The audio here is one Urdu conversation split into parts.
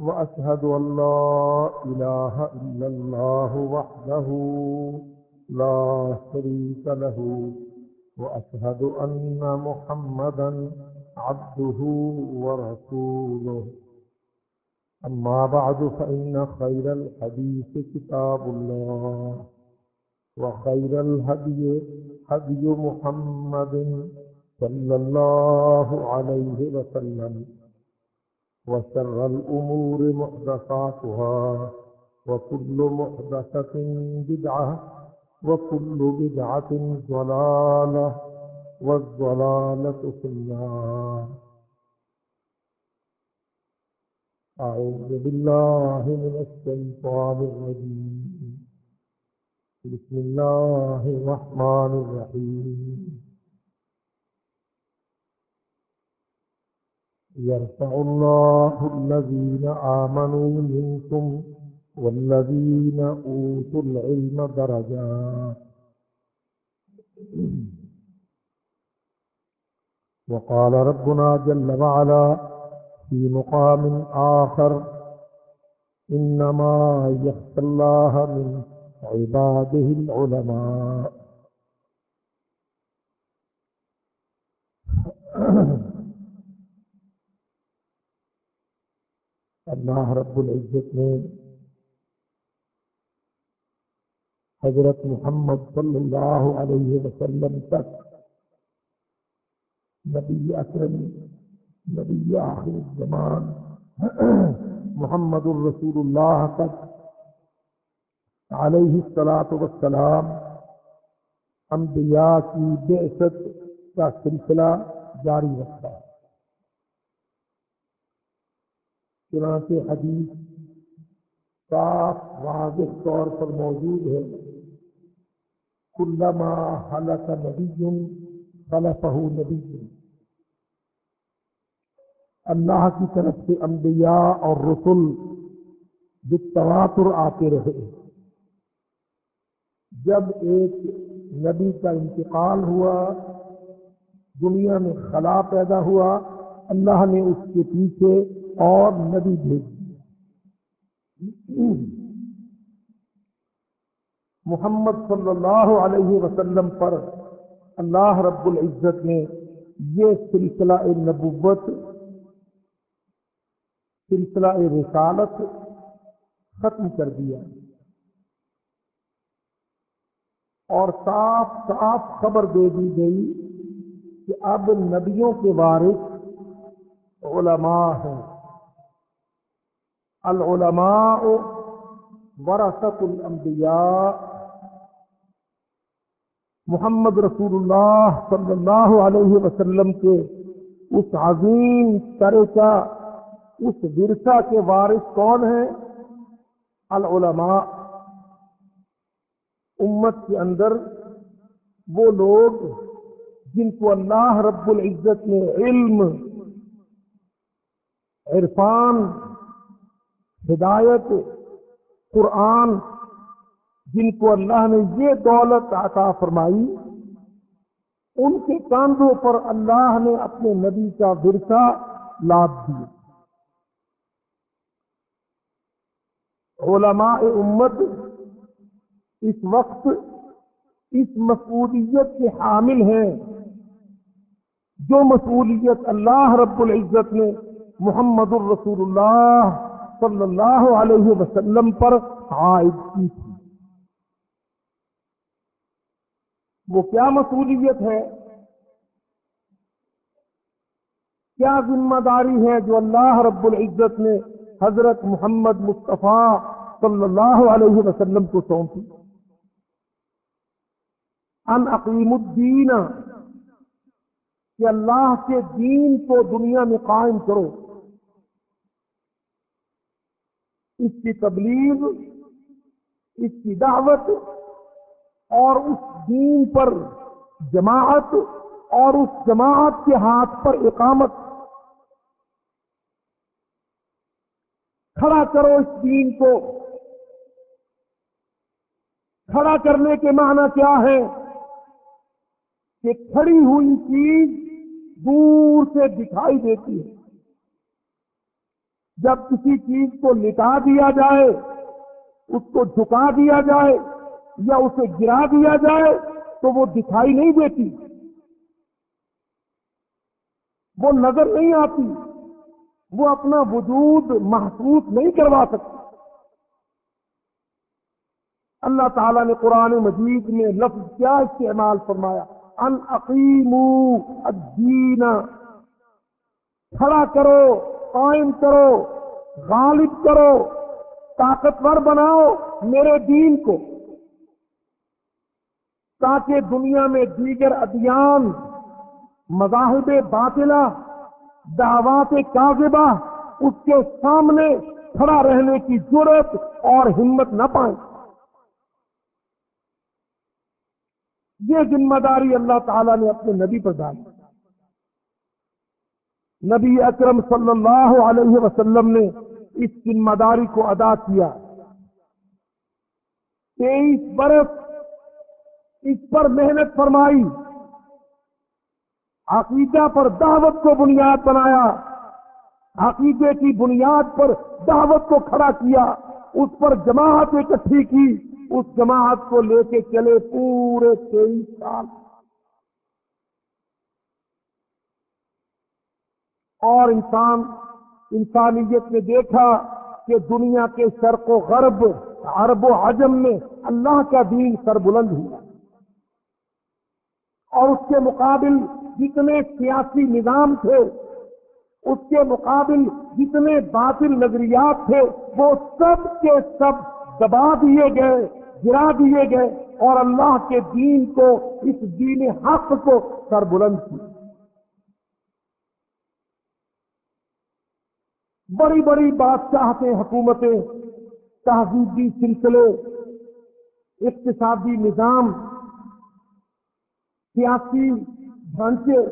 وأشهد أن لا إله إلا الله وحده لا شريك له وأشهد أن محمدا عبده ورسوله. أما بعد فإن خير الحديث كتاب الله وخير الهدي هدي محمد صلى الله عليه وسلم. وشر الأمور محدثاتها وكل محدثة بدعة وكل بدعة ضلالة والضلالة في النار. أعوذ بالله من الشيطان الرجيم. بسم الله الرحمن الرحيم. يرفع الله الذين آمنوا منكم والذين أوتوا العلم درجات. وقال ربنا جل وعلا في مقام آخر إنما يخشى الله من عباده العلماء. اللہ رب العزت نے حضرت محمد صلی اللہ علیہ وسلم تک نبی اکرم، نبی آخر الزمان محمد الرسول اللہ تک علیہ السلاط وسلام انبیاء کی بعثت کا سلسلہ جاری رکھا چنانچہ حدیث صاف واضح طور پر موجود ہے۔ کلما حلق نبی خلفہ نبی۔ اللہ کی طرف سے انبیاء اور رسل بالتواتر آتے رہے۔ جب ایک نبی کا انتقال ہوا، دنیا میں خلا پیدا ہوا، اللہ نے اس کے پیچھے اور نبی بھیج محمد صلی اللہ علیہ وسلم پر اللہ رب العزت نے یہ سلسلہ نبوت، سلسلہ رسالت ختم کر دیا۔ اور صاف صاف خبر دے دی گئی کہ اب نبیوں کے وارث علماء ہیں۔ العلماء ورثت الانبیاء محمد رسول اللہ صلی اللہ علیہ وسلم کے اس عظیم ترکہ اس ورثہ کے وارث کون ہیں؟ العلماء. امت کے اندر وہ لوگ جن کو اللہ رب العزت نے علم، عرفان ہدایت قرآن جن کو اللہ نے یہ دولت عطا فرمائی، ان کے کاندھوں پر اللہ نے اپنے نبی کا ورثہ لاد دیا۔ علماء امت اس وقت اس مسئولیت کے حامل ہیں جو مسئولیت اللہ رب العزت نے محمد الرسول اللہ صلی اللہ علیہ وسلم پر عائد کی تھی۔ وہ کیا مسئولیت ہے؟ کیا ذمہ داری ہے جو اللہ رب العزت نے حضرت محمد مصطفیٰ صلی اللہ علیہ وسلم کو سونپی؟ ان عقیم الدین، کہ اللہ کے دین کو دنیا میں قائم کرو۔ اس کی تبلیغ، اس کی دعوت اور اس دین پر جماعت اور اس جماعت کے ہاتھ پر اقامت۔ کھڑا کرو اس دین کو۔ کھڑا کرنے کے معنی کیا ہے؟ کہ کھڑی ہوئی چیز دور سے دکھائی دیتی ہے۔ جب کسی چیز کو لٹا دیا جائے، اس کو جھکا دیا جائے یا اسے گرا دیا جائے تو وہ دکھائی نہیں دیتی۔ وہ نظر نہیں آتی، وہ اپنا وجود محسوس نہیں کروا سکتی۔ اللہ تعالیٰ نے قرآن مجید میں لفظ کیا استعمال فرمایا، ان عقیم الدین، کھڑا کرو۔ قائم کرو، غالب کرو، طاقتور بناؤ میرے دین کو۔ تاکہ دنیا میں دیگر ادیان، مذاہب باطلہ، دعوات کاذبہ اس کے سامنے کھڑا رہنے کی ضرورت اور ہمت نہ پائیں۔ یہ ذمہ داری اللہ تعالیٰ نے اپنے نبی پر ڈالی۔ نبی اکرم صلی اللہ علیہ وسلم نے اس ذمہ داری کو ادا کیا۔ تیئیس برس اس پر محنت فرمائی، عقیدہ پر دعوت کو بنیاد بنایا، عقیدے کی بنیاد پر دعوت کو کھڑا کیا، اس پر جماعت اکٹھی کی، اس جماعت کو لے کے چلے پورے تیئیس سال۔ اور انسان انسانیت نے دیکھا کہ دنیا کے شرق و غرب، عرب و عجم میں اللہ کا دین سر بلند ہوا۔ اور اس کے مقابل جتنے سیاسی نظام تھے، اس کے مقابل جتنے باطل نظریات تھے، وہ سب کے سب دبا دیے گئے، گرا دیے گئے اور اللہ کے دین کو، اس دین حق کو سر بلند کیا۔ بڑی بڑی بادشاہتیں حکومتیں، تہذیبی سلسلے، اقتصادی نظام، سیاسی ڈھانچے،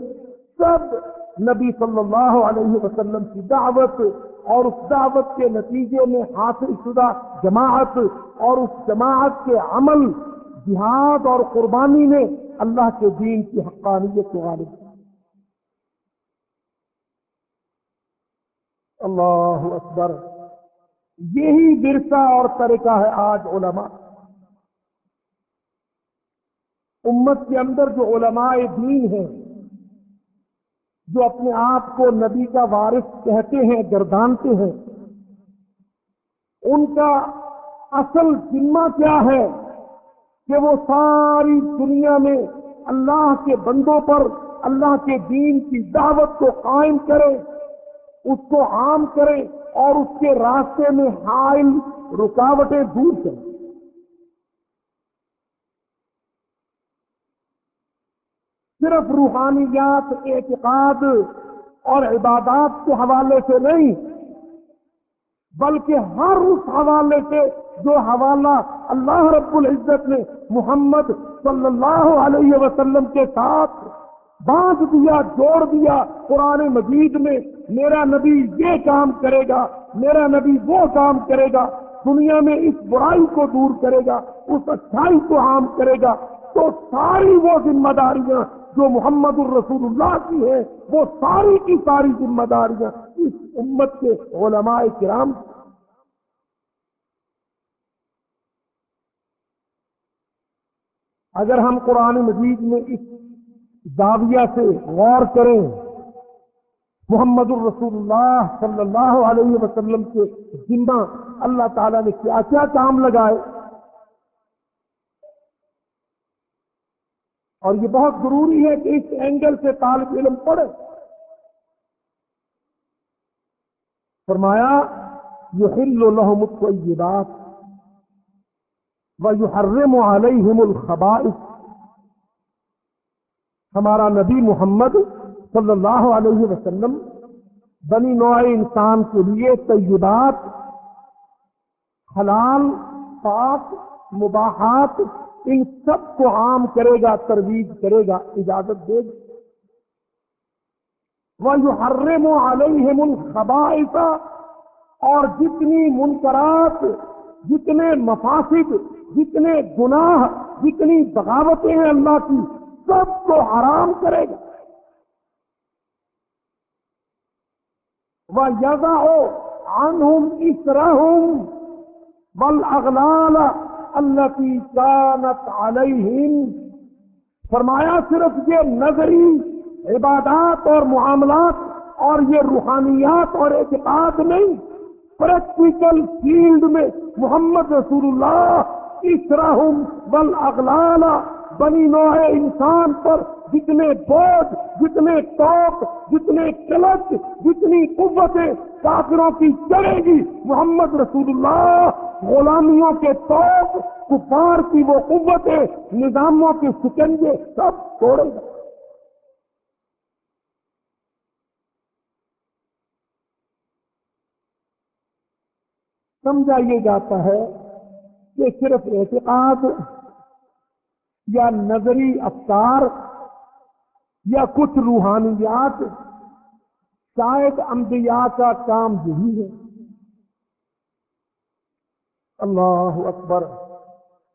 سب نبی صلی اللہ علیہ وسلم کی دعوت اور اس دعوت کے نتیجے میں حاصل شدہ جماعت اور اس جماعت کے عمل جہاد اور قربانی نے اللہ کے دین کی حقانیت کو غالب کیا اللہ اکبر۔ یہی ورثہ اور طریقہ ہے آج علماء۔ امت کے اندر جو علماء دین ہیں، جو اپنے آپ کو نبی کا وارث کہتے ہیں، گردانتے ہیں، ان کا اصل ذمہ کیا ہے کہ وہ ساری دنیا میں اللہ کے بندوں پر، اللہ کے دین کی دعوت کو قائم کرے اس کو عام کرے اور اس کے راستے میں حائل رکاوٹیں دور کریں۔ صرف روحانیات، اعتقاد اور عبادات کے حوالے سے نہیں، بلکہ ہر اس حوالے سے جو حوالہ اللہ رب العزت نے محمد صلی اللہ علیہ وسلم کے ساتھ باندھ دیا، جوڑ دیا، قرآن مجید میں میرا نبی یہ کام کرے گا، میرا نبی وہ کام کرے گا، دنیا میں اس برائی کو دور کرے گا، اس اچھائی کو عام کرے گا۔ تو ساری وہ ذمہ داریاں جو محمد الرسول اللہ کی ہے وہ ساری کی ساری ذمہ داریاں اس امت کے علماء کرام اگر ہم قرآن مجید میں اس دعویہ سے غور کریں۔ محمد الرسول اللہ صلی اللہ علیہ وسلم کے ذمہ اللہ تعالیٰ نے کیا کیا کام لگائے۔ اور یہ بہت ضروری ہے کہ اس اینگل سے طالب علم پڑھے۔ فرمایا یہ ہل الحمد کو یہ بات وہ یو حرم علیہم الخبائش ہمارا نبی محمد صلی اللہ علیہ وسلم بنی نوع انسان کے لیے طیبات، حلال، پاک، مباحات، ان سب کو عام کرے گا، ترویج کرے گا، اجازت دے گا۔ وہ یحرم علیہم الخبائث، اور جتنی منکرات، جتنے مفاسد، جتنے گناہ، جتنی بغاوتیں ہیں اللہ کی سب کو حرام کرے گا۔ وہ یزا ہو عنہم اسرہم بل اغلال اللہ کی کانت علیہم فرمایا، صرف یہ نظری عبادات اور معاملات اور یہ روحانیات اور اعتقاد نہیں پریکٹیکل فیلڈ میں محمد رسول اللہ اس رحم بل اغلال بنی نوع انسان پر جتنے بوجھ، جتنے توپ جتنے کلچ، جتنی قوتیں کافروں کی چڑھے گی، محمد رسول اللہ، غلامیوں کے توپ کفار کی وہ قوتیں، نظاموں کے سکنجے، سب توڑے گا سمجھا یہ جاتا ہے کہ صرف اعتقاد یا نظری افطار یا کچھ روحانیات، شاید انبیاء کا کام یہی ہے۔ اللہ اکبر۔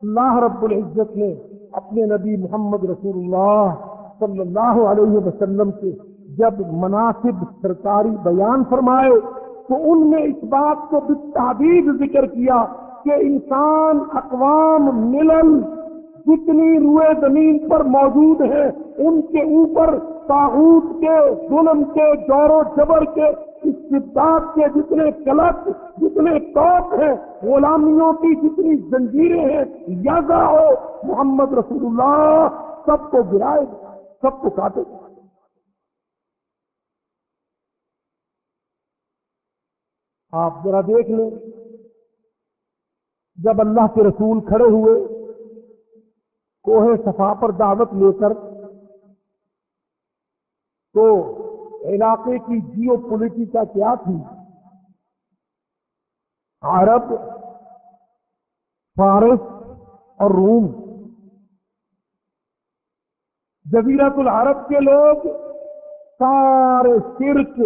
اللہ رب العزت نے اپنے نبی محمد رسول اللہ صلی اللہ علیہ وسلم کے جب مناسب سرکاری بیان فرمائے، تو ان میں اس بات کو بالتحدید ذکر کیا کہ انسان اقوام ملل جتنی روئے زمین پر موجود ہیں، ان کے اوپر تاغوت کے، ظلم کے، جور و جبر کے، استبداد کے جتنے کلک، جتنے توپ ہیں، غلامیوں کی جتنی زنجیریں ہیں یازا ہو محمد رسول اللہ، سب کو گرائے گا سب کو کاٹے۔ گا آپ ذرا دیکھ لیں۔ جب اللہ کے رسول کھڑے ہوئے کوہ صفا پر دعوت لے کر تو علاقے کی جیو پولیٹیکا کیا تھی؟ عرب، فارس اور روم۔ جزیرت العرب کے لوگ سارے شرک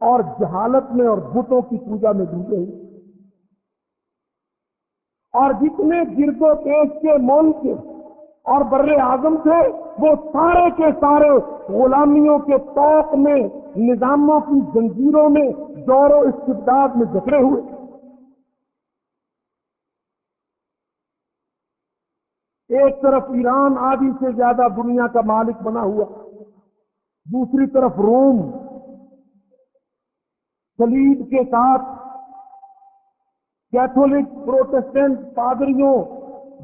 اور جہالت میں اور بتوں کی پوجا میں ڈوبے ہوئے۔ اور جتنے گرد و پیش کے ملک اور بر اعظم تھے وہ سارے کے سارے غلامیوں کے توق میں، نظاموں کی زنجیروں میں دور و استبداد میں جکڑے ہوئے۔ ایک طرف ایران آدھی سے زیادہ دنیا کا مالک بنا ہوا، دوسری طرف روم سلیب کے ساتھ کیتھولک پروٹسٹنٹ پادریوں،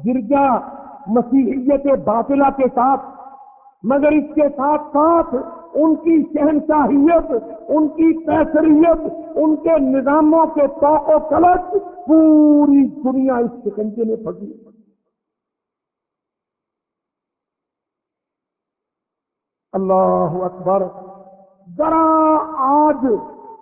گرجا مسیحیت باطلہ کے ساتھ، مگر اس کے ساتھ ساتھ ان کی شہنشاہیت، ان کی پیسریت ان کے نظاموں کے توق و کلچ پوری دنیا اس شکنجے میں پھنسی۔ اللہ اکبر، ذرا آج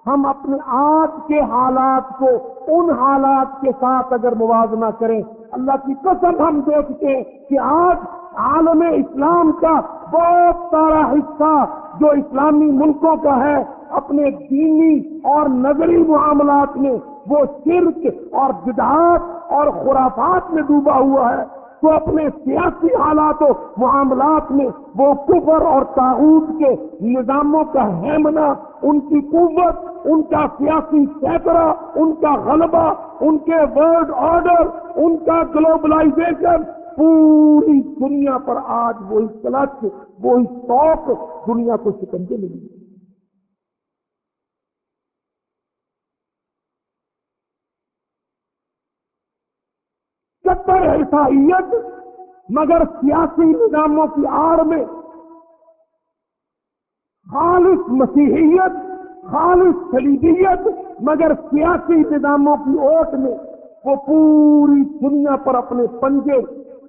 ہم اپنے آج کے حالات کو ان حالات کے ساتھ اگر موازنہ کریں، اللہ کی قسم ہم دیکھتے ہیں کہ آج عالم اسلام کا بہت سارا حصہ جو اسلامی ملکوں کا ہے، اپنے دینی اور نظری معاملات میں وہ شرک اور بدعات اور خرافات میں ڈوبا ہوا ہے۔ تو اپنے سیاسی حالات و معاملات میں وہ کفر اور تعود کے نظاموں کا ہیمنا، ان کی قوت، ان کا سیاسی سیکرا ان کا غلبہ، ان کے ورلڈ آرڈر، ان کا گلوبلائزیشن، پوری دنیا پر آج وہی کلچ وہی شوق دنیا کو شکنجے ملی ستر عیسائیت، مگر سیاسی نظاموں کی آڑ میں خالص مسیحیت، خالص خلیدیت مگر سیاسی نظاموں کی اوٹ میں وہ پوری دنیا پر اپنے پنجے،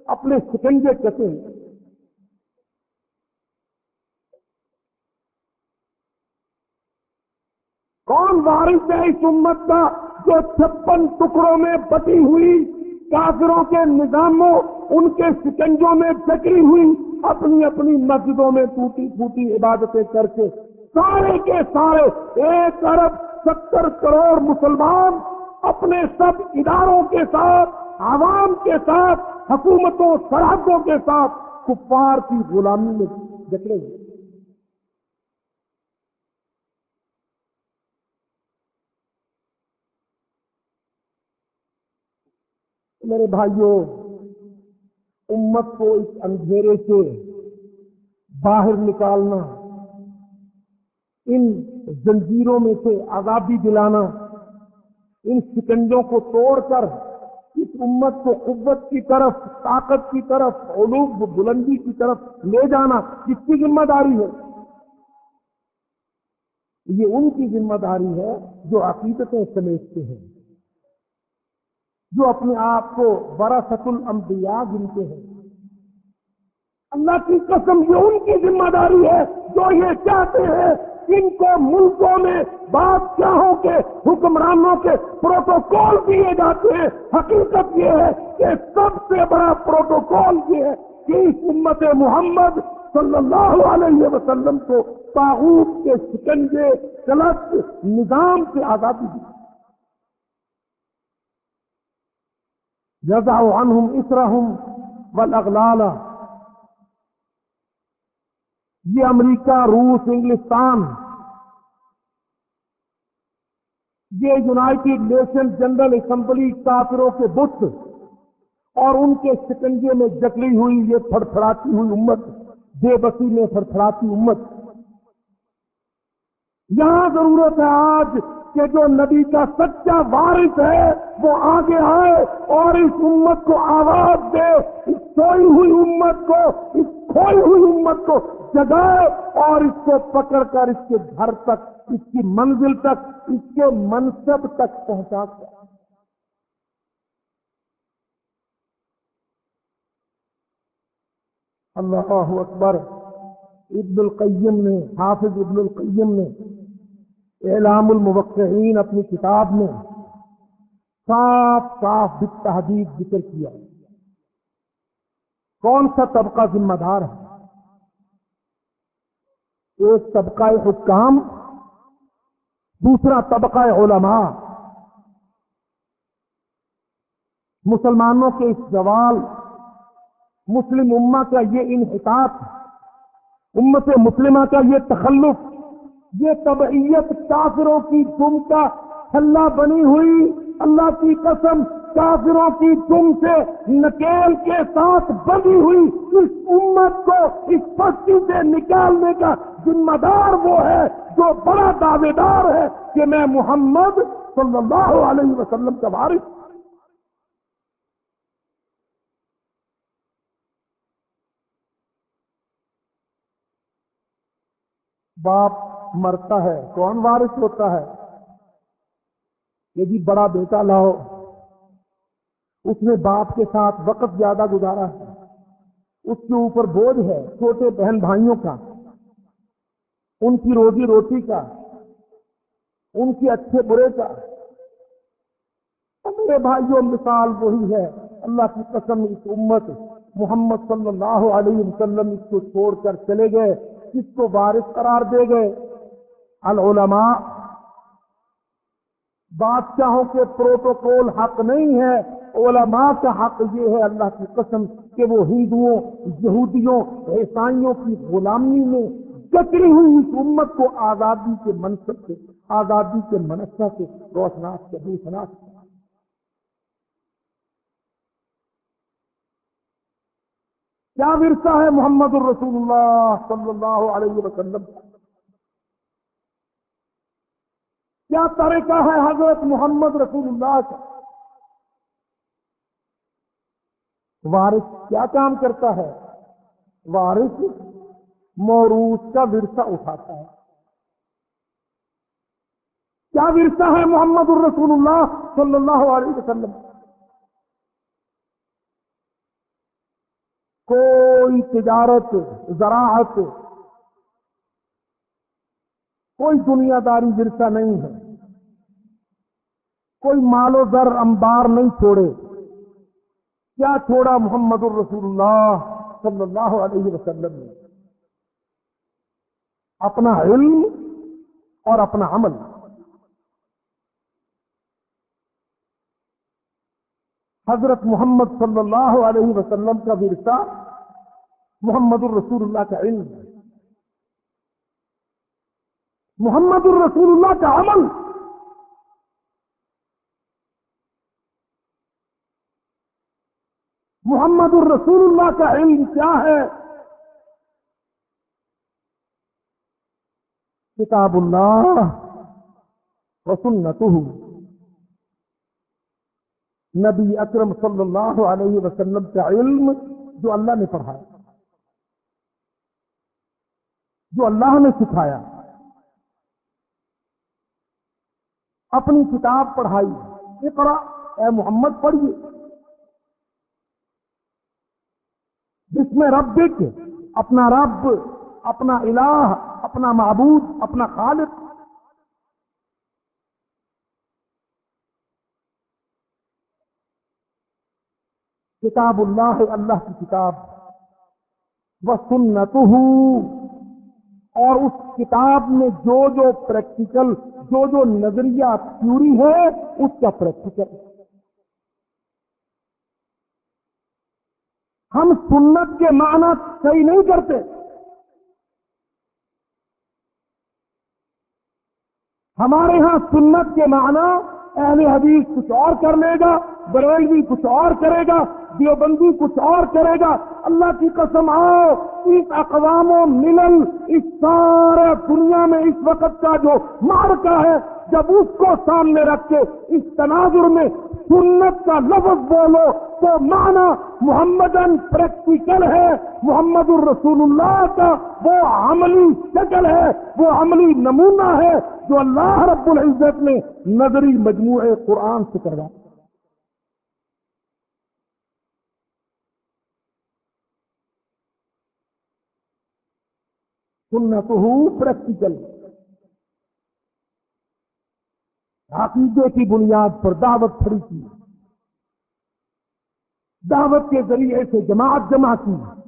اپنے سکنجے کٹے ہیں۔ کون وارث ہے اس امت کا جو چھپن ٹکڑوں میں بٹی ہوئی کافروں کے نظاموں، ان کے سکنجوں میں چکری ہوئی، اپنی اپنی مسجدوں میں ٹوٹی پھوٹی عبادتیں کر کے سارے کے سارے ایک ارب ستر کروڑ مسلمان اپنے سب اداروں کے ساتھ، عوام کے ساتھ، حکومتوں، سرحدوں کے ساتھ کفار کی غلامی میں جکڑے ہوئے۔ میرے بھائیوں امت کو اس اندھیرے سے باہر نکالنا، ان زنجیروں میں سے آزادی دلانا، ان سکنجوں کو توڑ کر اس امت کو قوت کی طرف، طاقت کی طرف، علوم بلندی کی طرف لے جانا کس کی ذمہ داری ہے؟ یہ ان کی ذمہ داری ہے جو عقیدتیں سمیٹتے ہیں۔ جو اپنے آپ کو براست الانبیاء گنتے ہیں۔ اللہ کی قسم یہ ان کی ذمہ داری ہے جو یہ چاہتے ہیں۔ ان کو ملکوں میں بادشاہوں کے حکمرانوں کے پروٹوکول دیے جاتے ہیں۔ حقیقت یہ ہے کہ سب سے بڑا پروٹوکول یہ ہے کہ اس امت محمد صلی اللہ علیہ وسلم کو تاغوت کے سکنجے کلچ نظام سے آزادی دی۔ جزا عنہم اسرہم والاغلال یہ امریکہ روس انگلستان یہ یونائٹیڈ نیشن جنرل اسمبلی کافروں کے بت. اور ان کے شکنجے میں جکڑی ہوئی یہ تھڑاتی ہوئی امت، بے بسی میں تھڑاتی امت. یہاں ضرورت ہے آج کہ جو نبی کا سچا وارث ہے وہ آگے آئے اور اس امت کو آواز دے، اس سوئی ہوئی امت کو، اس کھوئی ہوئی امت کو جگائے اور اس کو پکڑ کر اس کے گھر تک، اس کی منزل تک، اس کے منصب تک پہنچا کر اللہ اکبر، ابن القیم نے، حافظ ابن القیم نے اعلام الموقعین اپنی کتاب میں صاف صاف بالتحدید ذکر کیا۔ کون سا طبقہ ذمہ دار ہے؟ ایک طبقہ حکام، دوسرا طبقہ علماء۔ مسلمانوں کے اس سوال مسلم امہ کا یہ انحطاط، امت مسلمہ کا یہ تخلف۔ یہ طبعیت کافروں کی تم کا حلہ بنی ہوئی، اللہ کی قسم کافروں کی تم سے نکیل کے ساتھ بنی ہوئی۔ اس امت کو اس پستی سے نکالنے کا ذمہ دار وہ ہے جو بڑا دعوے دار ہے کہ میں محمد صلی اللہ علیہ وسلم کا وارث باپ مرتا ہے؟ کون وارث ہوتا ہے؟ یہ جی بڑا بیٹا لاؤ۔ اس نے باپ کے ساتھ وقت زیادہ گزارا ہے۔ اس کے اوپر بوجھ ہے چھوٹے بہن بھائیوں کا، ان کی روزی روٹی کا، ان کے اچھے برے کا۔ میرے بھائیوں، مثال وہی ہے۔ اللہ کی قسم اس امت محمد صلی اللہ علیہ وسلم اس کو چھوڑ کر چلے گئے کس کو وارث قرار دے گئے۔ العلماء بادشاہوں کے پروٹوکول حق نہیں ہے، علماء کا حق یہ ہے اللہ کی قسم کہ وہ ہندوؤں، یہودیوں، عیسائیوں کی غلامی میں جکڑی ہوئی اس امت کو آزادی کے منصب سے، آزادی کے منصب سے روشناس کے دوسناس کیا ورثہ ہے محمد الرسول اللہ صلی اللہ علیہ وسلم؟ کیا طریقہ ہے حضرت محمد رسول اللہ کا؟ وارث کیا کام کرتا ہے؟ وارث موروث کا ورثہ اٹھاتا ہے۔ کیا ورثہ ہے محمد الرسول اللہ صلی اللہ علیہ وسلم؟ کوئی تجارت، زراعت، کوئی دنیا داری ورثہ نہیں ہے۔ کوئی مال و زر انبار نہیں چھوڑے۔ کیا چھوڑا محمد الرسول اللہ صلی اللہ علیہ وسلم نے؟ اپنا علم اور اپنا عمل۔ حضرت محمد صلی اللہ علیہ وسلم کا ورثہ محمد الرسول اللہ کا علم محمد الرسول اللہ کا عمل۔ محمد الرسول اللہ کا علم کیا ہے؟ کتاب اللہ وسنتہ نبی اکرم صلی اللہ علیہ وسلم کا علم جو اللہ نے پڑھایا۔ جو اللہ نے سکھایا۔ اپنی کتاب پڑھائی۔ اقرا، اے محمد، پڑھیے۔ میں ربک، اپنا رب، اپنا الہ، اپنا معبود، اپنا خالق۔ کتاب اللہ اللہ کی کتاب۔ وہ سنت اور اس کتاب میں جو جو پریکٹیکل جو جو نظریہ تھیوری ہے، اس کا پریکٹیکل ہم سنت کے معنی صحیح نہیں کرتے۔ ہمارے ہاں سنت کے معنی اہل حدیث کچھ اور کر لے گا بریلوی کچھ اور کرے گا دیوبندی کچھ اور کرے گا۔ اللہ کی قسم آؤ، اس اقوام و ملل، اس سارے دنیا میں اس وقت کا جو مارکا ہے، جب اس کو سامنے رکھ کے اس تناظر میں سنت کا لفظ بولو، تو معنی محمدن پریکٹیکل ہے۔ محمد الرسول اللہ کا وہ عملی شکل ہے، وہ عملی نمونہ ہے جو اللہ رب العزت نے نظری مجموعے قرآن سے کروا۔ سنت ہوں پریکٹیکل عقیدے کی بنیاد پر دعوت کھڑی کی۔ دعوت کے ذریعے سے جماعت جمع کی۔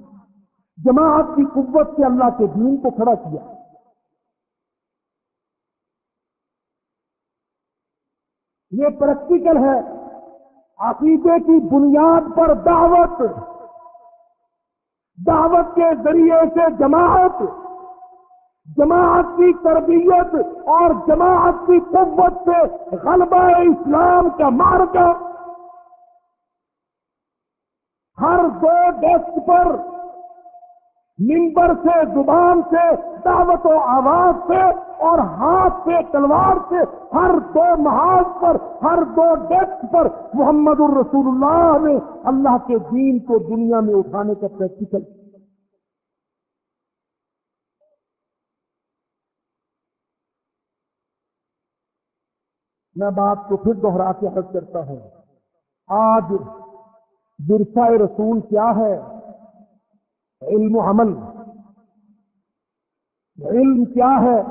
جماعت کی قوت سے اللہ کے دین کو کھڑا کیا۔ یہ پریکٹیکل ہے۔ عقیدے کی بنیاد پر دعوت۔ دعوت کے ذریعے سے جماعت۔ جماعت کی تربیت اور جماعت کی قوت سے غلبہ اسلام کا مارکا۔ ہر دو ڈیسک پر ممبر سے، زبان سے، دعوت و آواز سے اور ہاتھ سے، تلوار سے ہر دو محاذ پر، ہر دو ڈیسک پر محمد الرسول اللہ نے اللہ کے دین کو دنیا میں اٹھانے کا پریکٹیکل کیا۔ میں بات کو پھر دوہرا کے حد کرتا ہوں۔ آج برسا رسول کیا ہے؟ علم و عمل۔ علم کیا ہے؟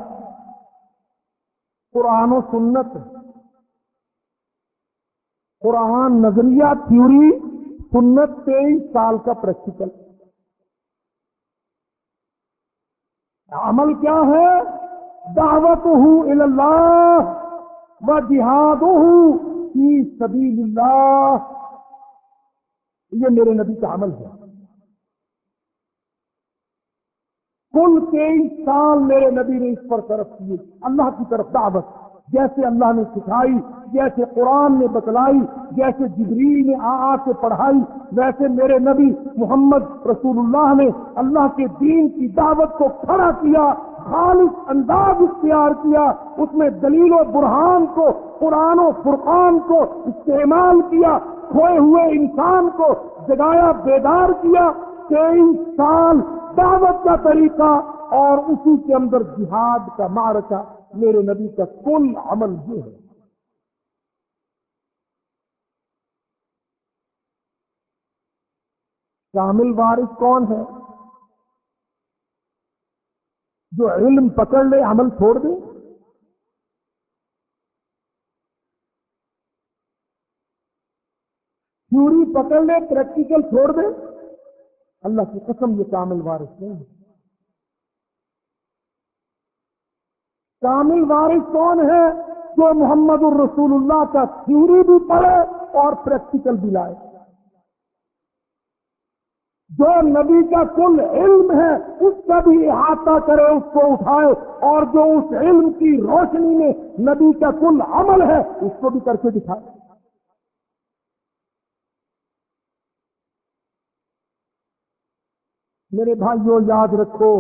قرآن و سنت۔ قرآن نظریہ تھیوری سنت تیئیس سال کا پریکٹیکل۔ عمل کیا ہے؟ دعوت ہوں اللہ۔ وہ جہاد ہوں سبیل اللہ یہ میرے نبی کا عمل ہے۔ کل تیئیس سال میرے نبی نے اس پر طرف کیے، اللہ کی طرف دعوت۔ جیسے اللہ نے سکھائی، جیسے قرآن نے بتلائی، جیسے جبری نے آ آ کے پڑھائی، ویسے میرے نبی محمد رسول اللہ نے اللہ کے دین کی دعوت کو کھڑا کیا، خالص انداز اختیار کیا، اس میں دلیل و برہان کو، قرآن و فرقان کو استعمال کیا، کھوئے ہوئے انسان کو جگایا، بیدار کیا، تیئیس سال دعوت کا طریقہ اور اسی کے اندر جہاد کا مارکا میرے نبی کا کل عمل یہ ہے۔ کامل وارث کون ہے؟ جو علم پکڑ لے، عمل چھوڑ دے۔ تھیوری پکڑ لے، پریکٹیکل چھوڑ دے۔ اللہ کی قسم یہ کامل وارث نہیں ہے۔ کامل وارث کون ہے جو محمد الرسول اللہ کا تھیوری بھی پڑھے اور پریکٹیکل بھی لائے؟ جو نبی کا کل علم ہے، اس کا بھی احاطہ کرے، اس کو اٹھائے اور جو اس علم کی روشنی میں نبی کا کل عمل ہے، اس کو بھی کر کے دکھائے۔ میرے بھائیوں یاد رکھو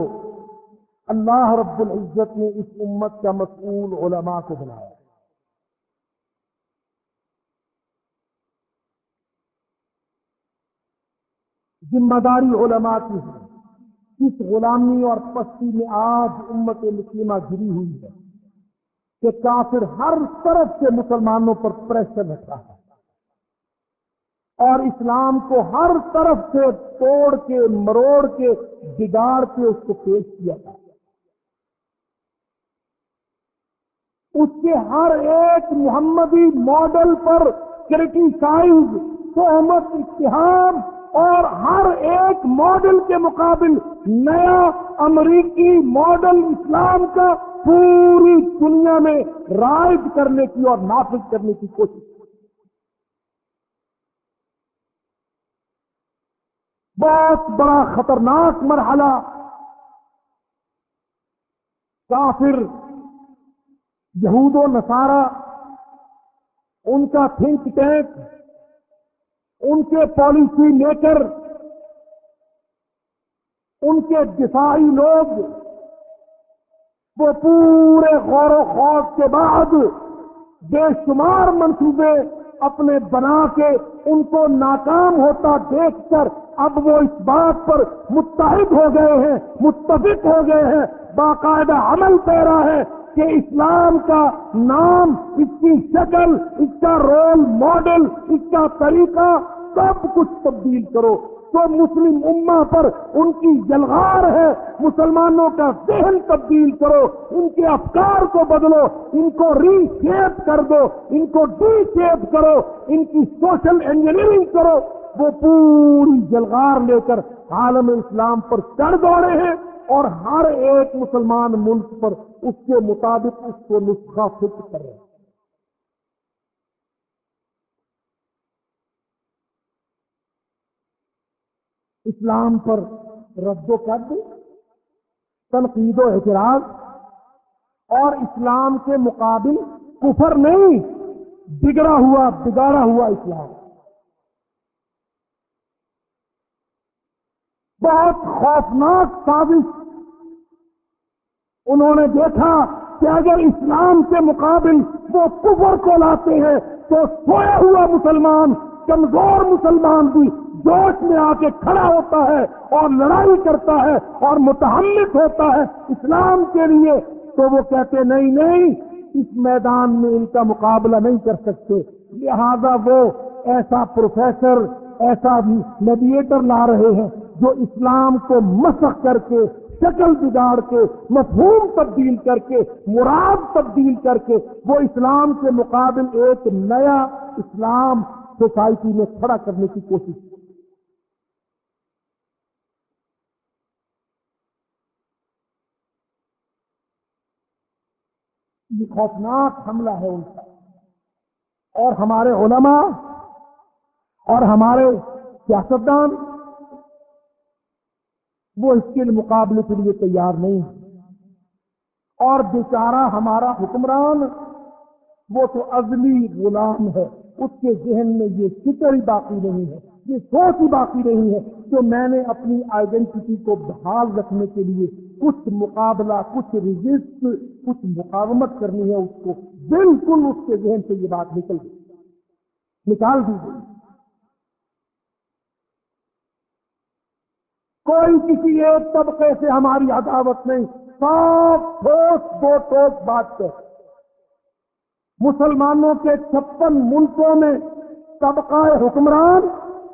اللہ رب العزت نے اس امت کا مسئول علماء کو بنایا۔ ذمہ داری علماء کی ہے۔ اس غلامی اور پستی میں آج امت مسلمہ گری ہوئی ہے کہ کافر ہر طرف سے مسلمانوں پر پریشر رکھا ہے۔ اور اسلام کو ہر طرف سے توڑ کے، مروڑ کے، بگاڑ کے اس کو پیش کیا تھا۔ اس کے ہر ایک محمدی ماڈل پر کرٹیسائز سہمت، اتحاد اور ہر ایک ماڈل کے مقابل نیا امریکی ماڈل اسلام کا پوری دنیا میں رائج کرنے کی اور نافذ کرنے کی کوشش۔ بہت بڑا خطرناک مرحلہ کافر یہود و نصارہ، ان کا تھنک ٹینک ان کے پالیسی میکر ان کے دفاعی لوگ، وہ پورے غور و خوف کے بعد بے شمار منصوبے اپنے بنا کے ان کو ناکام ہوتا دیکھ کر اب وہ اس بات پر متحد ہو گئے ہیں، متفق ہو گئے ہیں، باقاعدہ عمل پیرا ہے۔ کہ اسلام کا نام، اس کی شکل، اس کا رول ماڈل اس کا طریقہ سب کچھ تبدیل کرو۔ تو مسلم اما پر ان کی جلغار ہے، مسلمانوں کا ذہن تبدیل کرو، ان کے افکار کو بدلو، ان کو ری شیپ کر دو، ان کو ڈی شیپ کرو، ان کی سوشل انجینئرنگ کرو۔ وہ پوری جلغار لے کر عالم اسلام پر چڑھ دوڑے ہیں۔ اور ہر ایک مسلمان ملک پر اس کے مطابق اس کو نسخہ فٹ کر رہے ہیں۔ اسلام پر رد و قد تنقید و اعتراض، اور اسلام کے مقابل کفر نہیں، بگڑا ہوا، بگاڑا ہوا اسلام۔ بہت خوفناک سازش انہوں نے دیکھا کہ اگر اسلام کے مقابل وہ کفر کو لاتے ہیں تو سویا ہوا مسلمان، کمزور مسلمان بھی جوش میں آ کے کھڑا ہوتا ہے اور لڑائی کرتا ہے اور متحمل ہوتا ہے اسلام کے لیے۔ تو وہ کہتے، نہیں نہیں، اس میدان میں ان کا مقابلہ نہیں کر سکتے۔ لہذا وہ ایسا پروفیسر ایسا میڈیٹر لا رہے ہیں جو اسلام کو مسخ کر کے، شکل بگاڑ کے، مفہوم تبدیل کر کے، مراد تبدیل کر کے وہ اسلام کے مقابل ایک نیا اسلام سوسائٹی میں کھڑا کرنے کی کوشش یہ خوفناک حملہ ہے ان کا۔ اور ہمارے علماء اور ہمارے سیاستدان وہ اس کے مقابلے کے لیے تیار نہیں اور بیچارہ ہمارا حکمران وہ تو ازلی غلام ہے۔ اس کے ذہن میں یہ فکر ہی باقی نہیں ہے، یہ سوچ ہی باقی نہیں ہے کہ میں نے اپنی آئیڈینٹی کو بحال رکھنے کے لیے کچھ مقابلہ، کچھ رجسٹ کچھ مقاومت کرنی ہے، اس کو بالکل اس کے ذہن سے یہ بات نکل گئی۔ نکال دی گئی۔ کوئی کسی ایک طبقے سے ہماری عداوت نہیں۔ صاف، ٹھوس دو ٹوس بات کر مسلمانوں کے چھپن ملکوں میں طبقہ حکمران،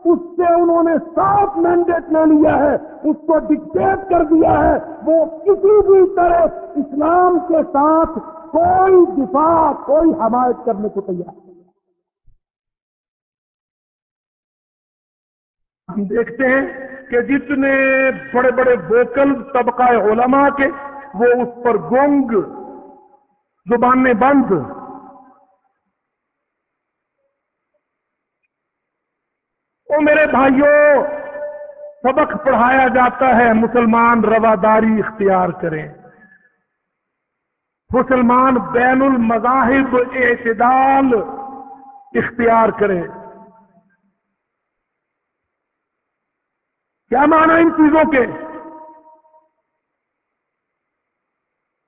اس سے انہوں نے صاف مینڈیٹ لے لیا ہے، اس کو ڈکٹیٹ کر دیا ہے۔ وہ کسی بھی طرح اسلام کے ساتھ کوئی دفاع، کوئی حمایت کرنے کو تیار ہم دیکھتے ہیں کہ جتنے بڑے بڑے ووکل طبقہ علماء کے، وہ اس پر گونگ، زبانیں بند۔ او میرے بھائیوں سبق پڑھایا جاتا ہے، مسلمان رواداری اختیار کریں۔ مسلمان بین المذاہب اعتدال اختیار کریں۔ کیا معنی ان چیزوں کے؟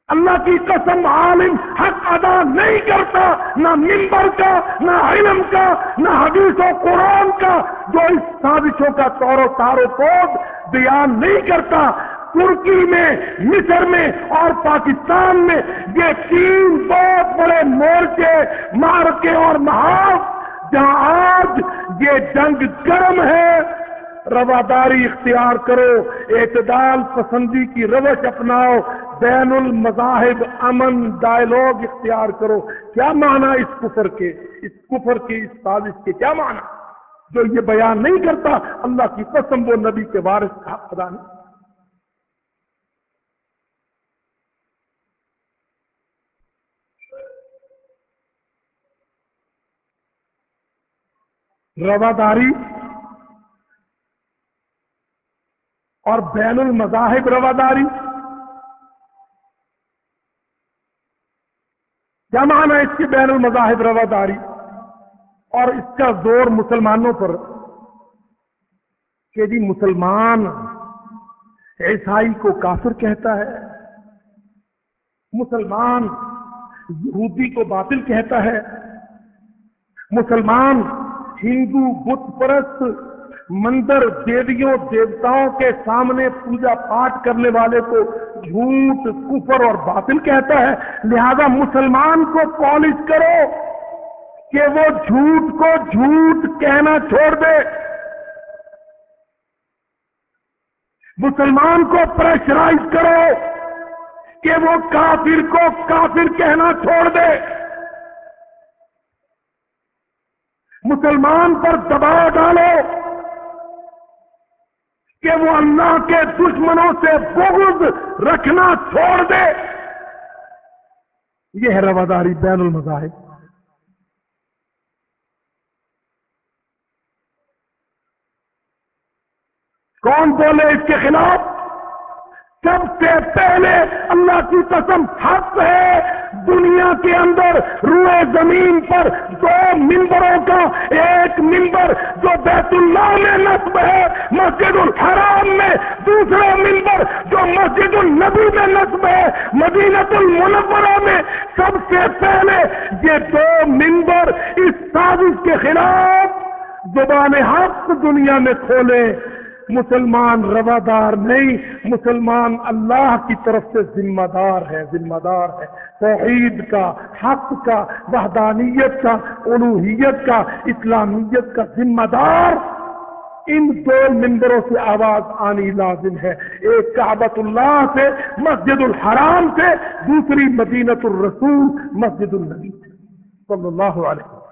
اللہ کی قسم عالم حق ادا نہیں کرتا، نہ ممبر کا، نہ علم کا، نہ حدیث و قرآن کا، جو اس سازشوں کا طور و تار و پود بیان نہیں کرتا۔ ترکی میں، مصر میں اور پاکستان میں یہ تین بہت بڑے مورچے، مارکے اور محاذ، جہاں آج یہ جنگ گرم ہے۔ رواداری اختیار کرو، اعتدال پسندی کی روش اپناؤ، بین المذاہب امن ڈائلوگ اختیار کرو۔ کیا معنی اس کفر کے؟ اس کفر کی اس سازش کے کیا معنی؟ جو یہ بیان نہیں کرتا، اللہ کی قسم وہ نبی کے وارث کا خدا نہیں رواداری اور بین المذاہب رواداری۔ کیا معنی ہے اس کی بین المذاہب رواداری؟ اور اس کا زور مسلمانوں پر کہ جی مسلمان عیسائی کو کافر کہتا ہے، مسلمان یہودی کو باطل کہتا ہے، مسلمان ہندو بت پرست مندر دیویوں دیوتاؤں کے سامنے پوجا پاٹ کرنے والے کو جھوٹ، کفر اور باطل کہتا ہے۔ لہذا مسلمان کو پالش کرو کہ وہ جھوٹ کو جھوٹ کہنا چھوڑ دے۔ مسلمان کو پریشرائز کرو کہ وہ کافر کو کافر کہنا چھوڑ دے۔ مسلمان پر دباؤ ڈالو۔ کہ وہ اللہ کے دشمنوں سے بغض رکھنا چھوڑ دے۔ یہ ہے رواداری بین المذاہب۔ کون بولے اس کے خلاف؟ سب سے پہلے اللہ کی قسم حق ہے، دنیا کے اندر روئے زمین پر دو ممبروں کا ایک ممبر جو بیت اللہ میں نصب ہے، مسجد الحرام میں دوسرا ممبر جو مسجد النبی میں نصب ہے مدینت المنورہ میں سب سے پہلے یہ دو ممبر اس سازش کے خلاف زبان حق دنیا میں کھولے۔ مسلمان روادار نہیں، مسلمان اللہ کی طرف سے ذمہ دار ہے، ذمہ دار ہے۔ توحید کا، حق کا، وحدانیت کا الوحیت کا، اسلامیت کا ذمہ دار۔ ان دو ممبروں سے آواز آنی لازم ہے۔ ایک کعبت اللہ سے، مسجد الحرام سے، دوسری مدینت الرسول، مسجد النبی صلی اللہ علیہ وسلم۔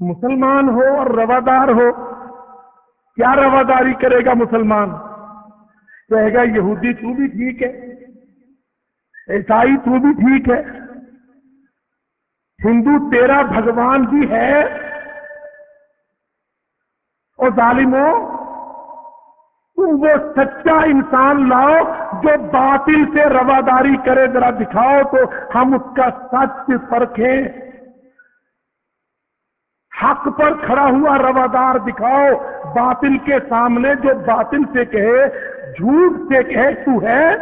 مسلمان ہو اور روادار ہو، کیا رواداری کرے گا مسلمان؟ کہے گا، یہودی تو بھی ٹھیک ہے، عیسائی تو بھی ٹھیک ہے، ہندو تیرا بھگوان بھی ہے۔ اور ظالموں تم وہ سچا انسان لاؤ جو باطل سے رواداری کرے، ذرا دکھاؤ تو ہم اس کا سچ پرکھیں۔ حق پر کھڑا ہوا روادار دکھاؤ باطل کے سامنے جو باطل سے کہے، جھوٹ سے کہے، تو ہے۔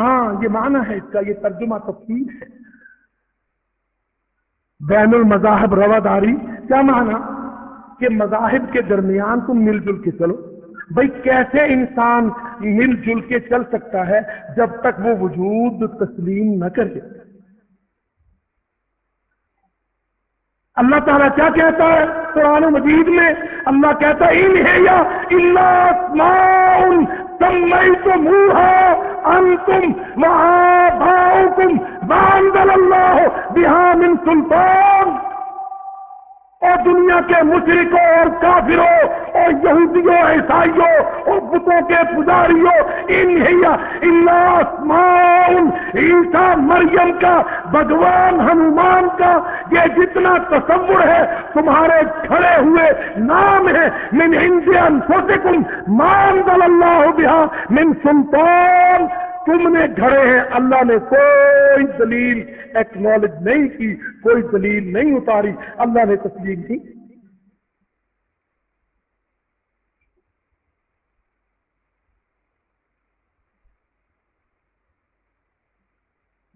ہاں یہ معنی ہے اس کا، یہ ترجمہ تفصیل ہے۔ بین المذاہب رواداری، کیا معنی؟ کہ مذاہب کے درمیان تم مل جل کے چلو۔ بھائی کیسے انسان مل جل کے چل سکتا ہے جب تک وہ وجود تسلیم نہ کرے اللہ تعالیٰ کیا کہتا ہے قرآن مجید میں؟ اللہ کہتا ہے، ان ہے یا اللہ تو منہ ان تم وہاں بھاؤ اللہ بہار من سلطان۔ اور دنیا کے مشرقوں اور کافروں اور یہودیوں، عیسائیوں اور بتوں کے پجاریوں عیسا مریم کا، بھگوان ہنومان کا، یہ جتنا تصور ہے، تمہارے کھڑے ہوئے نام ہے من انڈین فوسکم مان دل اللہ بہا، من سلطان، تم نے گھڑے ہیں، اللہ نے کوئی دلیل ایکنالج نہیں کی، کوئی دلیل نہیں اتاری۔ اللہ نے تسلیم کی۔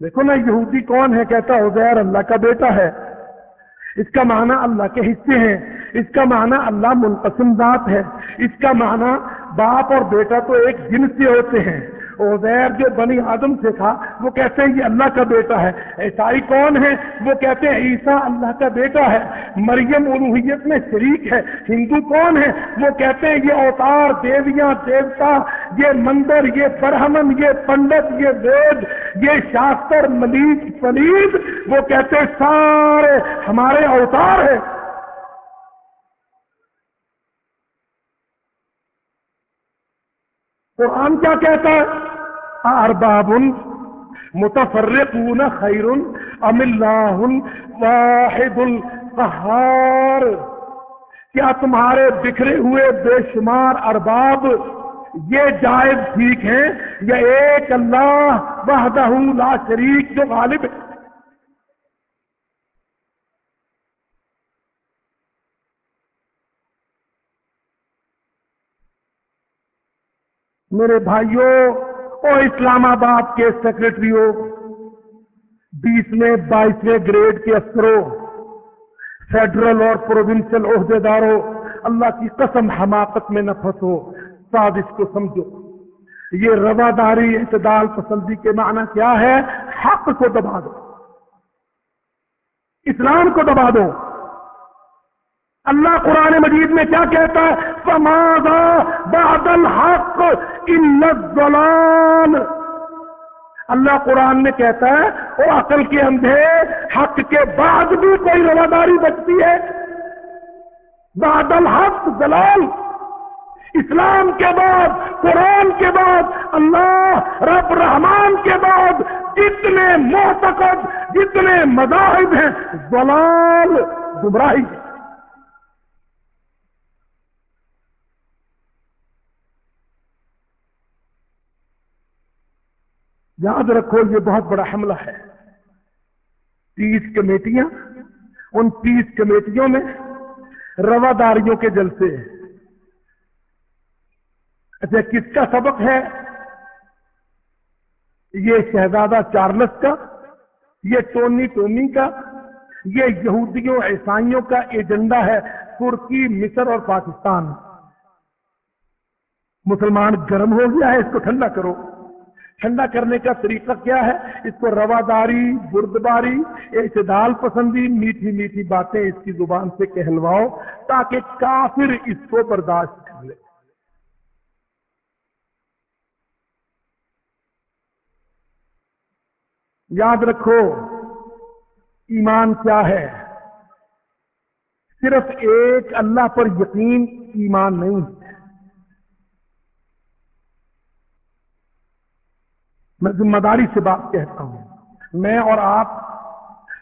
دیکھو نا، یہودی کون ہے؟ کہتا عزیر اللہ کا بیٹا ہے۔ اس کا معنی اللہ کے حصے ہیں۔ اس کا معنی اللہ منقسم ذات ہے۔ اس کا معنی باپ اور بیٹا تو ایک جن سے ہوتے ہیں۔ اوزیر جو بنی آدم سے تھا، وہ کہتے ہیں یہ اللہ کا بیٹا ہے۔ عیسائی کون ہے وہ کہتے ہیں عیسیٰ اللہ کا بیٹا ہے۔ مریم الوحیت میں شریک ہے۔ ہندو کون ہے وہ کہتے ہیں یہ اوتار، دیویاں، دیوتا، یہ مندر، یہ برہمن، یہ پنڈت، یہ وید، یہ شاستر ملید پلید وہ کہتے ہیں سارے ہمارے اوتار ہیں۔ قرآن کیا کہتا ہے؟ ارباب متفرقون خیر ام اللہ واحد القہار کیا تمہارے بکھرے ہوئے بے شمار ارباب یہ جائز ٹھیک ہیں یا ایک اللہ وحدہ لا شریک جو غالب ہے؟ میرے بھائیوں اور اسلام آباد کے سیکرٹریوں، بیسویں، بائیسویں گریڈ کے افسروں، فیڈرل اور پروونشل عہدے داروں اللہ کی قسم حماقت میں نہ پھنسو، سازش کو سمجھو۔ یہ رواداری اعتدال پسندی کے معنی کیا ہے؟ حق کو دبا دو۔ اسلام کو دبا دو۔ اللہ قرآن مجید میں کیا کہتا ہے؟ سمادا بادل حق الضلال اللہ قرآن میں کہتا ہے وہ عقل کے اندھے حق کے بعد بھی کوئی رواداری بچتی ہے۔ بادل حق دلال اسلام کے بعد، قرآن کے بعد، اللہ، رب رحمان کے بعد جتنے محتقد جتنے مذاہب ہیں دلال گمراہی ہے یاد رکھو یہ بہت بڑا حملہ ہے۔ تیس کمیٹیاں، ان تیس کمیٹیوں میں رواداریوں کے جلسے۔ اچھا کس کا سبق ہے؟ یہ شہزادہ چارلس کا، یہ ٹونی ٹونی کا، یہ یہودیوں، عیسائیوں کا ایجنڈا ہے ترکی، مصر اور پاکستان۔ مسلمان گرم ہو گیا ہے، اس کو ٹھنڈا کرو۔ ٹھنڈا کرنے کا طریقہ کیا ہے؟ اس کو رواداری، بردباری، اعتدال پسندی، میٹھی میٹھی باتیں اس کی زبان سے کہلواؤ تاکہ کافر اس کو برداشت کر لے یاد رکھو، ایمان کیا ہے؟ صرف ایک اللہ پر یقین، ایمان نہیں۔ میں ذمہ داری سے بات کہتا ہوں۔ میں اور آپ،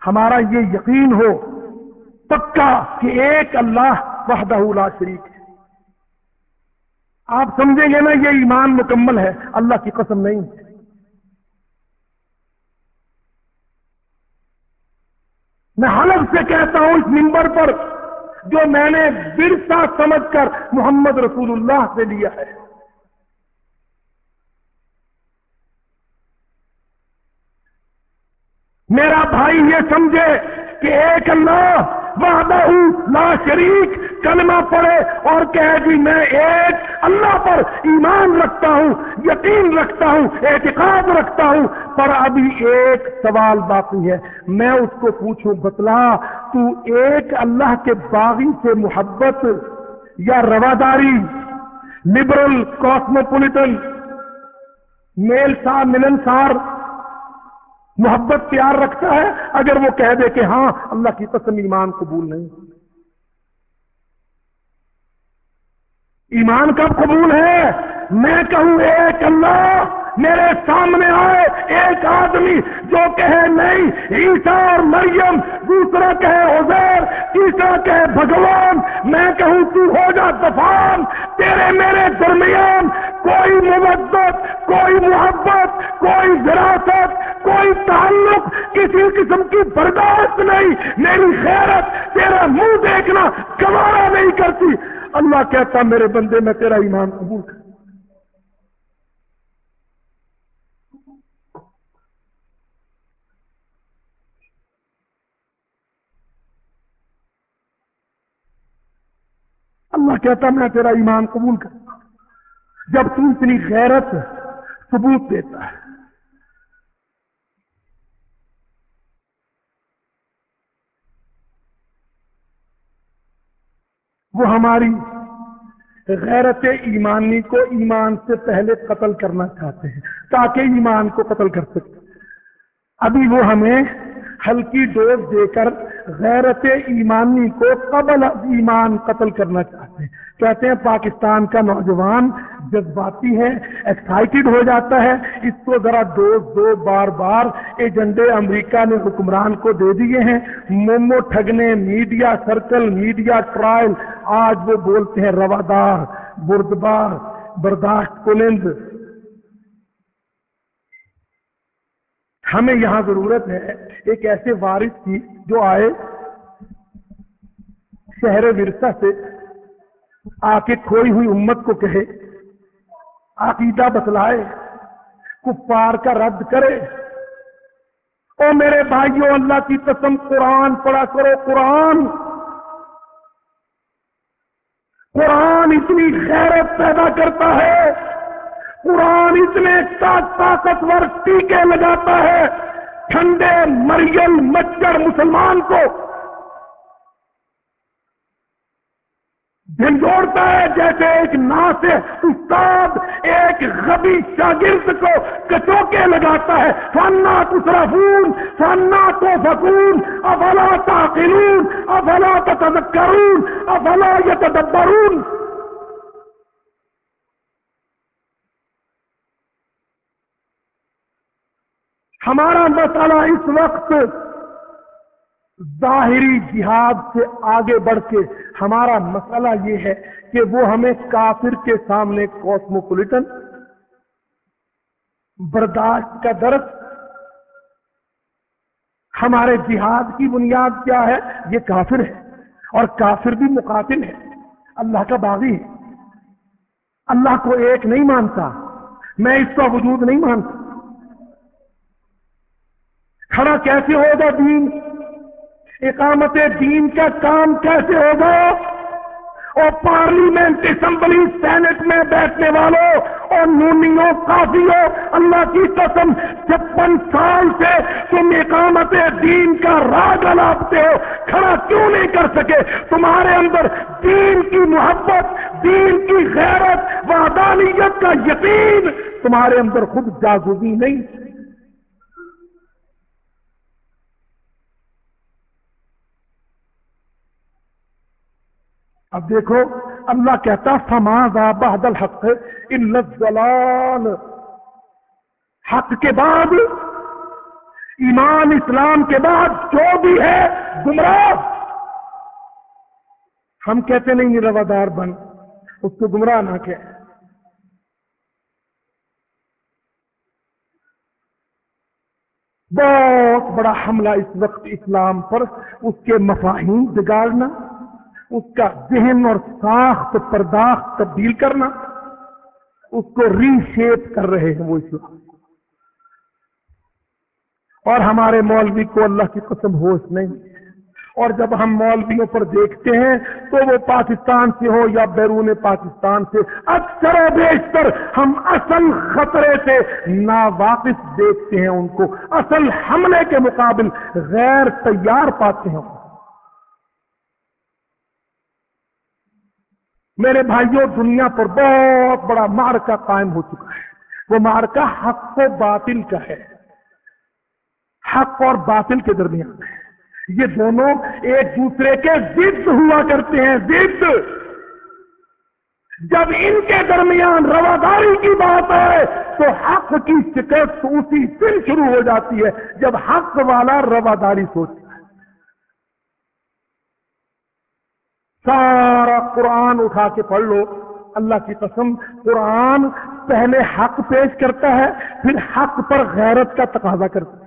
ہمارا یہ یقین ہو پکا کہ ایک اللہ وحدہ لا شریک ہے۔ آپ سمجھیں گے نا یہ ایمان مکمل ہے، اللہ کی قسم نہیں۔ ہے میں حلف سے کہتا ہوں اس ممبر پر جو میں نے برسا سمجھ کر محمد رسول اللہ سے لیا ہے۔ میرا بھائی یہ سمجھے کہ ایک اللہ وعدہ لا شریک کلمہ پڑھے اور کہے جی میں ایک اللہ پر ایمان رکھتا ہوں، یقین رکھتا ہوں، اعتقاد رکھتا ہوں، پر ابھی ایک سوال باقی ہے۔ میں اس کو پوچھوں، بتلا، تو ایک اللہ کے باغی سے محبت یا رواداری؟ لبرل کاسموپولیٹن میل سار ملن سار محبت پیار رکھتا ہے، اگر وہ کہہ دے کہ ہاں اللہ کی قسم ایمان قبول نہیں۔ ایمان کب قبول ہے؟ میں کہوں، ایک اللہ میرے سامنے آئے، ایک آدمی جو کہے نہیں عیسا اور مریم، دوسرا کہے عزیر، تیسرا کہے بھگوان۔ میں کہوں، تو ہو جا دفان تیرے میرے درمیان کوئی محبت کوئی محبت، کوئی وراثت، کوئی تعلق کسی قسم کی برداشت نہیں، میری خیرت، تیرا منہ دیکھنا گوارا نہیں کرتی۔ اللہ کہتا میرے بندے، میں تیرا ایمان قبول کر اللہ کہتا میں تیرا ایمان قبول کرتا جب تو اتنی غیرت ثبوت دیتا ہے۔ وہ ہماری غیرت ایمانی کو ایمان سے پہلے قتل کرنا چاہتے ہیں، تاکہ ایمان کو قتل کر سکتے ابھی وہ ہمیں ہلکی ڈوز دے کر غیرت ایمانی کو قبل ایمان قتل کرنا چاہتے ہیں۔ کہتے ہیں پاکستان کا نوجوان جذباتی ہے ایکسائٹیڈ ہو جاتا ہے۔ اس کو ذرا دو دو بار بار ایجنڈے امریکہ نے حکمران کو دے دیے ہیں۔ مومو ٹھگنے، میڈیا سرکل، میڈیا ٹرائل، آج وہ بولتے ہیں روادار، بردبار، برداشت کنند ہمیں یہاں ضرورت ہے۔ ایک ایسے وارث کی جو آئے شہر ورثہ سے آ کے کھوئی ہوئی امت کو کہے۔ عقیدہ بتلائے، کفار کا رد کرے۔ او میرے بھائیوں اللہ کی قسم، قرآن پڑھا کرو، قرآن۔ قرآن اتنی خیرت پیدا کرتا ہے، قرآن اتنے طاقتور ٹیکے لگاتا ہے، ٹھنڈے مریم مچھر مسلمان کو جھنجھوڑتا ہے جیسے ایک ناسے استاد ایک غبی شاگرد کو کچوکے لگاتا ہے۔ فنا تصرفون فنا تو فکون افلا تاقلون افلا تتذکرون افلا یتدبرون ہمارا مسئلہ اس وقت ظاہری جہاد سے آگے بڑھ کے ہمارا مسئلہ یہ ہے کہ وہ ہمیں کافر کے سامنے کوسموپولیٹن برداشت کا درد ہمارے جہاد کی بنیاد کیا ہے؟ یہ کافر ہے اور کافر بھی مقاتل ہے۔ اللہ کا باغی ہے۔ اللہ کو ایک نہیں مانتا۔ میں اس کا وجود نہیں مانتا۔ کھڑا کیسے ہوگا دین؟ اقامت دین کا کام کیسے ہوگا؟ اور پارلیمنٹ اسمبلی، سینٹ میں بیٹھنے والوں اور نونیوں کافیوں اللہ کی قسم، چھپن سال سے تم اقامت دین کا راگ الاپتے ہو، کھڑا کیوں نہیں کر سکے؟ تمہارے اندر دین کی محبت، دین کی غیرت وادانیت کا یقین تمہارے اندر خود جاگوی نہیں۔ اب دیکھو، اللہ کہتا فماز بہد الحق الزلال حق کے بعد، ایمان اسلام کے بعد جو بھی ہے، گمراہ۔ ہم کہتے نہیں روادار بن، اس کو گمراہ نہ کہ بہت بڑا حملہ اس وقت اسلام پر، اس کے مفاہیم بگاڑنا۔ اس کا ذہن اور ساخت پرداخت تبدیل کرنا، اس کو ری شیپ کر رہے ہیں وہ اسلام۔ اور ہمارے مولوی کو اللہ کی قسم ہوش نہیں۔ اور جب ہم مولویوں پر دیکھتے ہیں تو وہ پاکستان سے ہو یا بیرون پاکستان سے، اکثر و بیشتر ہم اصل خطرے سے نا واقف دیکھتے ہیں ان کو۔ اصل حملے کے مقابل غیر تیار پاتے ہیں۔ میرے بھائیوں دنیا پر بہت بڑا مارکا قائم ہو چکا ہے۔ وہ مارکا حق و باطل کا ہے۔ حق اور باطل کے درمیان ہے۔ یہ دونوں ایک دوسرے کے ضد ہوا کرتے ہیں، ضد۔ جب ان کے درمیان رواداری کی بات ہے، تو حق کی شکست اسی دن شروع ہو جاتی ہے، جب حق والا رواداری سوچتا ہے سارا قرآن اٹھا کے پڑھ لو۔ اللہ کی قسم، قرآن پہلے حق پیش کرتا ہے، پھر حق پر غیرت کا تقاضا کرتا ہے۔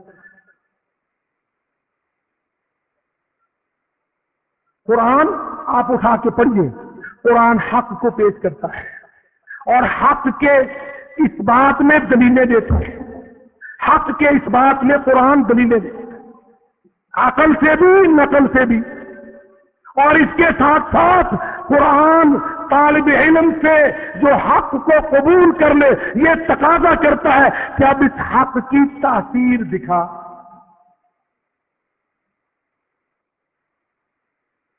قرآن آپ اٹھا کے پڑھیے۔ قرآن حق کو پیش کرتا ہے اور حق کے اس بات میں دلیلیں دیتا ہے۔ حق کے اس بات میں قرآن دلیلیں دیتا ہے۔ عقل سے بھی، نقل سے بھی۔ اور اس کے ساتھ ساتھ قرآن طالب علم سے جو حق کو قبول کر لے، یہ تقاضا کرتا ہے کہ اب اس حق کی تاثیر دکھا۔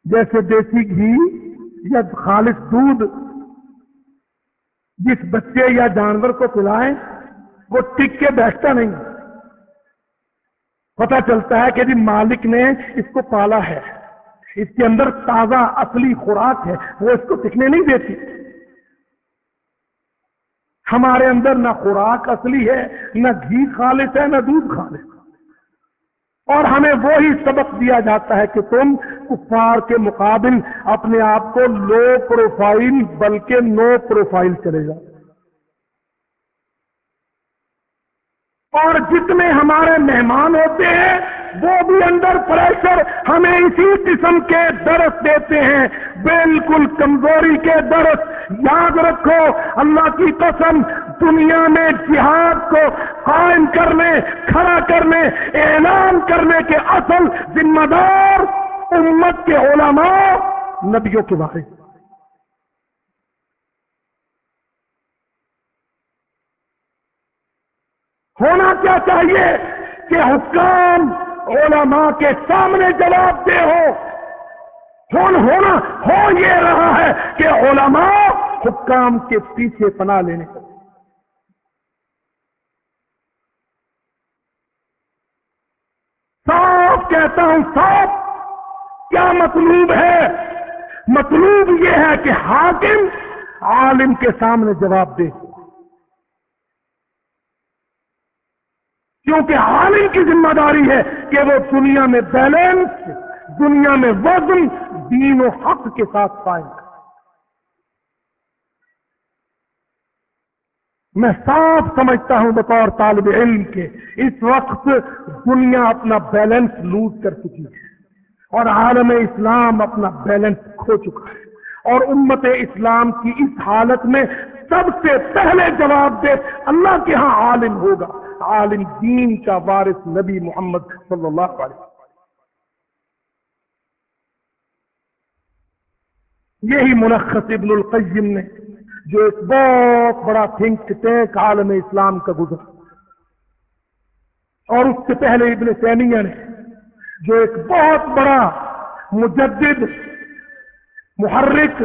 جیسے دیسی گھی یا خالص دودھ، جس بچے یا جانور کو پلائیں وہ ٹک کے بیٹھتا نہیں۔ پتا چلتا ہے کہ جی مالک نے اس کو پالا ہے۔ اس کے اندر تازہ اصلی خوراک ہے، وہ اس کو ٹکنے نہیں دیتی۔ ہمارے اندر نہ خوراک اصلی ہے، نہ گھی خالص ہے، نہ دودھ خالص۔ اور ہمیں وہی سبق دیا جاتا ہے کہ تم کفار کے مقابل اپنے آپ کو لو پروفائل، بلکہ نو پروفائل چلے جاؤ۔ اور جتنے ہمارے مہمان ہوتے ہیں وہ بھی اندر پریشر ہمیں اسی قسم کے درس دیتے ہیں، بالکل کمزوری کے درس۔ یاد رکھو، اللہ کی قسم، دنیا میں جہاد کو قائم کرنے، کھڑا کرنے، اعلان کرنے کے اصل ذمہ دار امت کے علماء نبیوں کے بارے۔ ہونا کیا چاہیے کہ حکام علماء کے سامنے جواب دے ہو۔ ہونا؟ ہو یہ رہا ہے کہ علماء حکام کے پیچھے پناہ لینے کو۔ صاف کہتا ہوں، صاف۔ کیا مطلوب ہے؟ مطلوب یہ ہے کہ حاکم عالم کے سامنے جواب دے۔ کیونکہ عالم کی ذمہ داری ہے کہ وہ دنیا میں بیلنس، دنیا میں وزن، دین و حق کے ساتھ پائے میں صاف سمجھتا ہوں بطور طالب علم کے اس وقت دنیا اپنا بیلنس لوز کر چکی ہے اور عالم اسلام اپنا بیلنس کھو چکا ہے اور امت اسلام کی اس حالت میں سب سے پہلے جواب دے اللہ کے ہاں عالم ہوگا۔ عالم دین کا وارث نبی محمد صلی اللہ علیہ وسلم۔ یہی ملخص ابن القیم نے، جو ایک بہت بڑا تھنک ٹینک عالم اسلام کا گزرا۔ اور اس سے پہلے ابن سینیہ نے، جو ایک بہت بڑا مجدد، محرک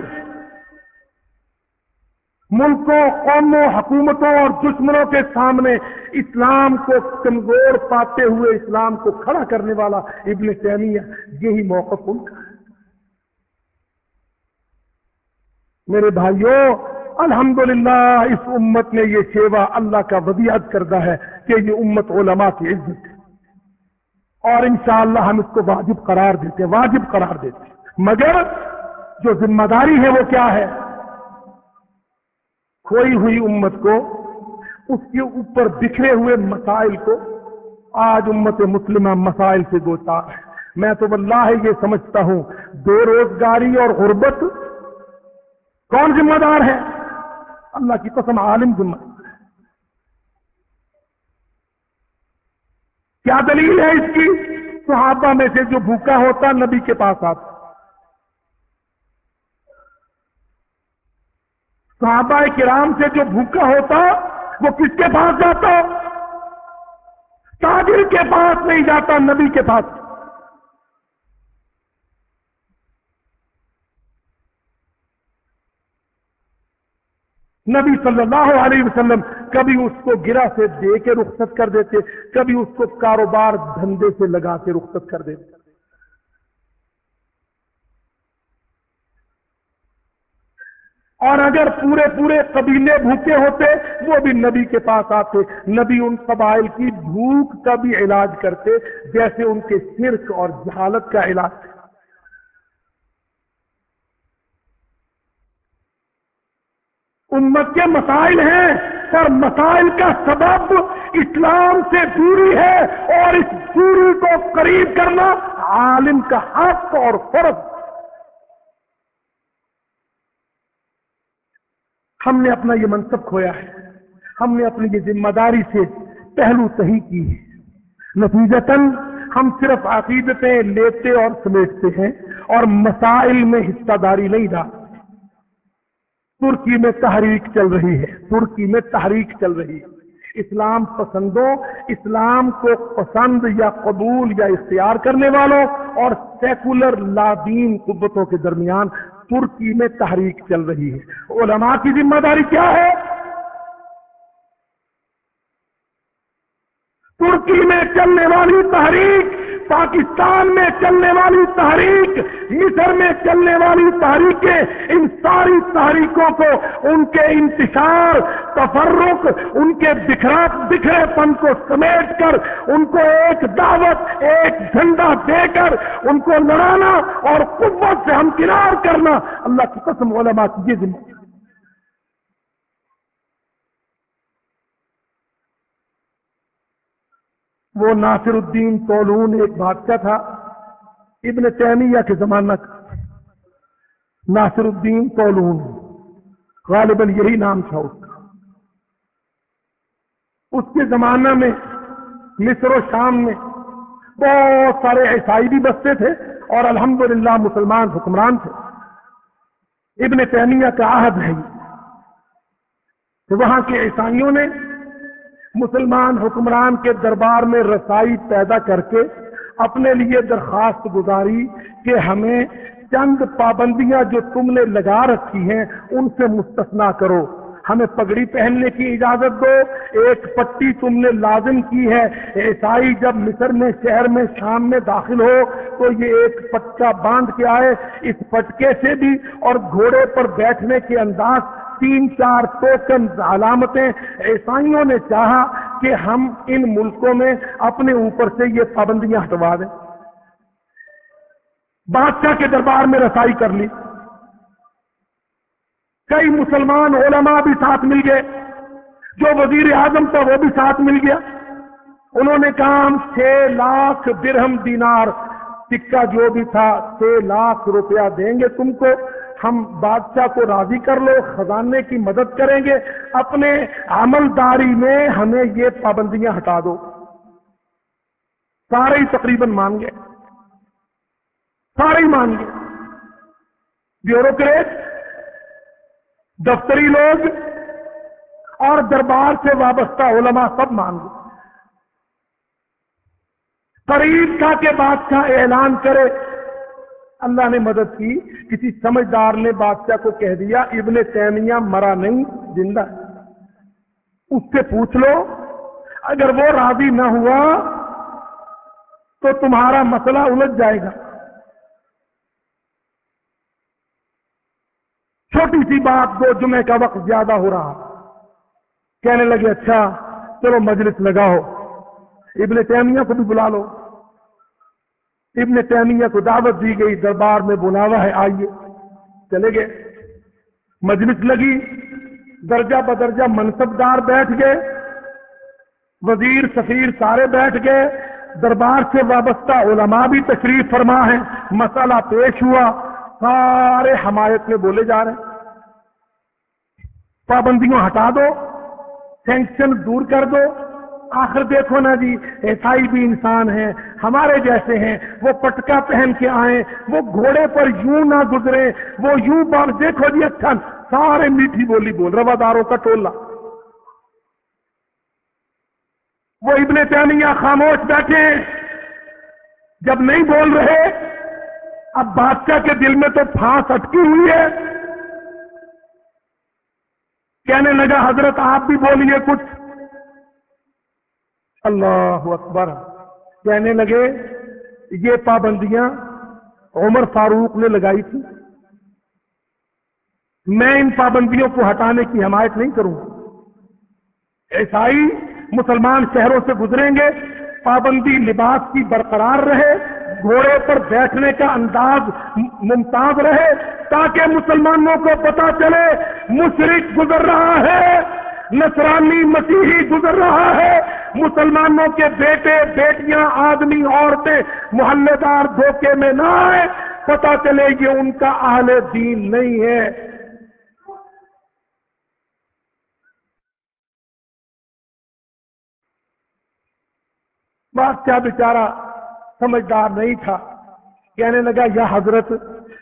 ملکوں، قوموں، حکومتوں اور دشمنوں کے سامنے اسلام کو کمزور پاتے ہوئے اسلام کو کھڑا کرنے والا ابن تیمیہ، یہی موقف ان کا ہے۔ میرے بھائیوں، الحمدللہ، اس امت نے یہ سیوا اللہ کا ودیعت کردہ ہے کہ یہ امت علماء کی عزت ہے۔ اور انشاءاللہ ہم اس کو واجب قرار دیتے واجب قرار دیتے مگر جو ذمہ داری ہے وہ کیا ہے؟ کھوئی ہوئی امت کو، اس کے اوپر بکھرے ہوئے مسائل کو آج امت مسلمہ مسائل سے دوچار ہے میں تو واللہ یہ سمجھتا ہوں، بے روزگاری اور غربت کون ذمہ دار ہے؟ اللہ کی قسم عالم ذمہ۔ کیا دلیل ہے اس کی؟ صحابہ میں سے جو بھوکا ہوتا نبی کے پاس آتا۔ صحابہ کرام سے جو بھوکا ہوتا، وہ کس کے پاس جاتا؟ تاجر کے پاس نہیں جاتا، نبی کے پاس۔ نبی صلی اللہ علیہ وسلم کبھی اس کو گرا سے دے کے رخصت کر دیتے، کبھی اس کو کاروبار دھندے سے لگا کے رخصت کر دیتے۔ اور اگر پورے پورے قبیلے بھوکے ہوتے، وہ بھی نبی کے پاس آتے۔ نبی ان قبائل کی بھوک کا بھی علاج کرتے، جیسے ان کے شرک اور جہالت کا علاج۔ امت کے مسائل ہیں، پر مسائل کا سبب اسلام سے دوری ہے۔ اور اس دوری کو قریب کرنا عالم کا حق اور فرض۔ ہم نے اپنا یہ منصب کھویا ہے۔ ہم نے اپنی یہ ذمہ داری سے پہلو صحیح کی ہے۔ نتیجتاً ہم صرف عقیدتیں لیتے اور سمیٹتے ہیں اور مسائل میں حصہ داری نہیں ڈالتے۔ ترکی میں تحریک چل رہی ہے۔ ترکی میں تحریک چل رہی ہے۔ اسلام پسندوں، اسلام کو پسند یا قبول یا اختیار کرنے والوں اور سیکولر لادین قبتوں کے درمیان ترکی میں تحریک چل رہی ہے۔ علماء کی ذمہ داری کیا ہے؟ ترکی میں چلنے والی تحریک پاکستان میں چلنے والی تحریک، مصر میں چلنے والی تحریکیں، ان ساری تحریکوں کو ان کے انتشار، تفرق، ان کے بکھرا بکھرے پن کو سمیٹ کر، ان کو ایک دعوت، ایک جھنڈا دے کر، ان کو لڑانا اور قوت سے ہمکنار کرنا۔ اللہ کی قسم، علماء کی یہ ذمہ وہ ناصر الدین تولون ایک بادشاہ تھا، ابن تیمیہ کے زمانہ کا۔ ناصر الدین تولون غالباً یہی نام تھا اس کا۔ اس کے زمانہ میں مصر و شام میں بہت سارے عیسائی بھی بستے تھے اور الحمدللہ مسلمان حکمران تھے۔ ابن تیمیہ کا عہد ہے وہاں کے عیسائیوں نے مسلمان حکمران کے دربار میں رسائی پیدا کر کے اپنے لیے درخواست گزاری کہ ہمیں چند پابندیاں جو تم نے لگا رکھی ہیں ان سے مستثنا کرو۔ ہمیں پگڑی پہننے کی اجازت دو۔ ایک پٹی تم نے لازم کی ہے۔ عیسائی جب مصر میں شہر میں شام میں داخل ہو تو یہ ایک پٹا باندھ کے آئے۔ اس پٹکے سے بھی اور گھوڑے پر بیٹھنے کے انداز تین چار ٹوکن علامتیں عیسائیوں نے چاہا کہ ہم ان ملکوں میں اپنے اوپر سے یہ پابندیاں ہٹوا دیں۔ بادشاہ کے دربار میں رسائی کر لی۔ کئی مسلمان علماء بھی ساتھ مل گئے۔ جو وزیر اعظم تھا وہ بھی ساتھ مل گیا۔ انہوں نے کہا، ہم چھ لاکھ درہم دینار سکہ جو بھی تھا، چھ لاکھ روپیہ دیں گے تم کو۔ ہم بادشاہ کو راضی کر لو، خزانے کی مدد کریں گے، اپنے عمل داری میں ہمیں یہ پابندیاں ہٹا دو۔ سارے ہی تقریباً مان گئے۔ سارے ہی مان گئے۔ بیوروکریٹ، دفتری لوگ اور دربار سے وابستہ علماء سب مان گئے۔ قریب کا کے بادشاہ اعلان کرے اللہ نے مدد کی، کسی سمجھدار نے بادشاہ کو کہہ دیا، ابن تیمیہ مرا نہیں، زندہ۔ اس سے پوچھ لو، اگر وہ راضی نہ ہوا تو تمہارا مسئلہ الجھ جائے گا۔ چھوٹی سی بات دو جمعے کا وقت زیادہ ہو رہا۔ کہنے لگے اچھا چلو مجلس لگاؤ۔ ابن تیمیہ کو بھی بلا لو۔ ابن تیمیہ کو دعوت دی گئی، دربار میں بلاوا ہے، آئیے۔ چلے گئے۔ مجلس لگی۔ درجہ بدرجہ منصب دار بیٹھ گئے۔ وزیر، سفیر سارے بیٹھ گئے۔ دربار سے وابستہ علماء بھی تشریف فرما ہے مسئلہ پیش ہوا۔ سارے حمایت میں بولے جا رہے ہیں۔ پابندیوں ہٹا دو۔ سینکشن دور کر دو۔ آخر دیکھو نا جی عیسائی بھی انسان ہیں ہمارے جیسے ہیں، وہ پٹکا پہن کے آئیں، وہ گھوڑے پر یوں نہ گزرے وہ یوں پر دیکھو جی اچھا سارے میٹھی بولی بول، رواداروں کا ٹولہ۔ وہ ابن تیمیہ خاموش بیٹھے، جب نہیں بول رہے، اب بادشاہ کے دل میں تو پھانس اٹکی ہوئی ہے۔ کہنے لگا، حضرت آپ بھی بولیے کچھ۔ اللہ اکبر۔ کہنے لگے، یہ پابندیاں عمر فاروق نے لگائی تھی۔ میں ان پابندیوں کو ہٹانے کی حمایت نہیں کروں۔ عیسائی مسلمان شہروں سے گزریں گے، پابندی لباس کی برقرار رہے، گھوڑے پر بیٹھنے کا انداز ممتاز رہے، تاکہ مسلمانوں کو پتا چلے، مشرق گزر رہا ہے، نصرانی مسیحی گزر رہا ہے مسلمانوں کے بیٹے، بیٹیاں، آدمی، عورتیں محلے دار دھوکے میں نہ آئے پتا چلے یہ ان کا اہل دین نہیں ہے۔ بادشاہ بیچارہ سمجھدار نہیں تھا۔ کہنے لگا، یا حضرت،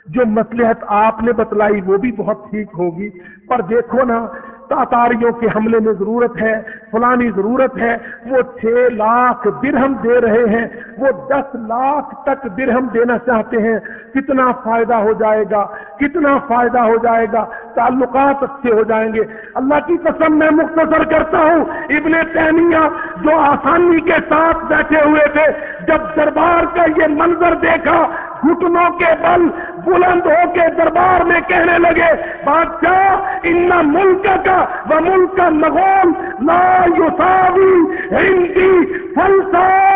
جو مسلحت آپ نے بتلائی وہ بھی بہت ٹھیک ہوگی، پر دیکھو نا تاتاریوں کے حملے میں ضرورت ہے، فلانی ضرورت ہے، وہ چھ لاکھ درہم دے رہے ہیں، وہ دس لاکھ تک درہم دینا چاہتے ہیں، کتنا فائدہ ہو جائے گا، کتنا فائدہ ہو جائے گا، تعلقات اچھے ہو جائیں گے۔ اللہ کی قسم میں مختصر کرتا ہوں، ابن تیمیہ جو آسانی کے ساتھ بیٹھے ہوئے تھے، جب دربار کا یہ منظر دیکھا گھٹنوں کے بل بلند ہو کے دربار میں کہنے لگے، بادشاہ، ان ملک کا وہ ملک کا مغول لا یوساوی ہندی فلسا۔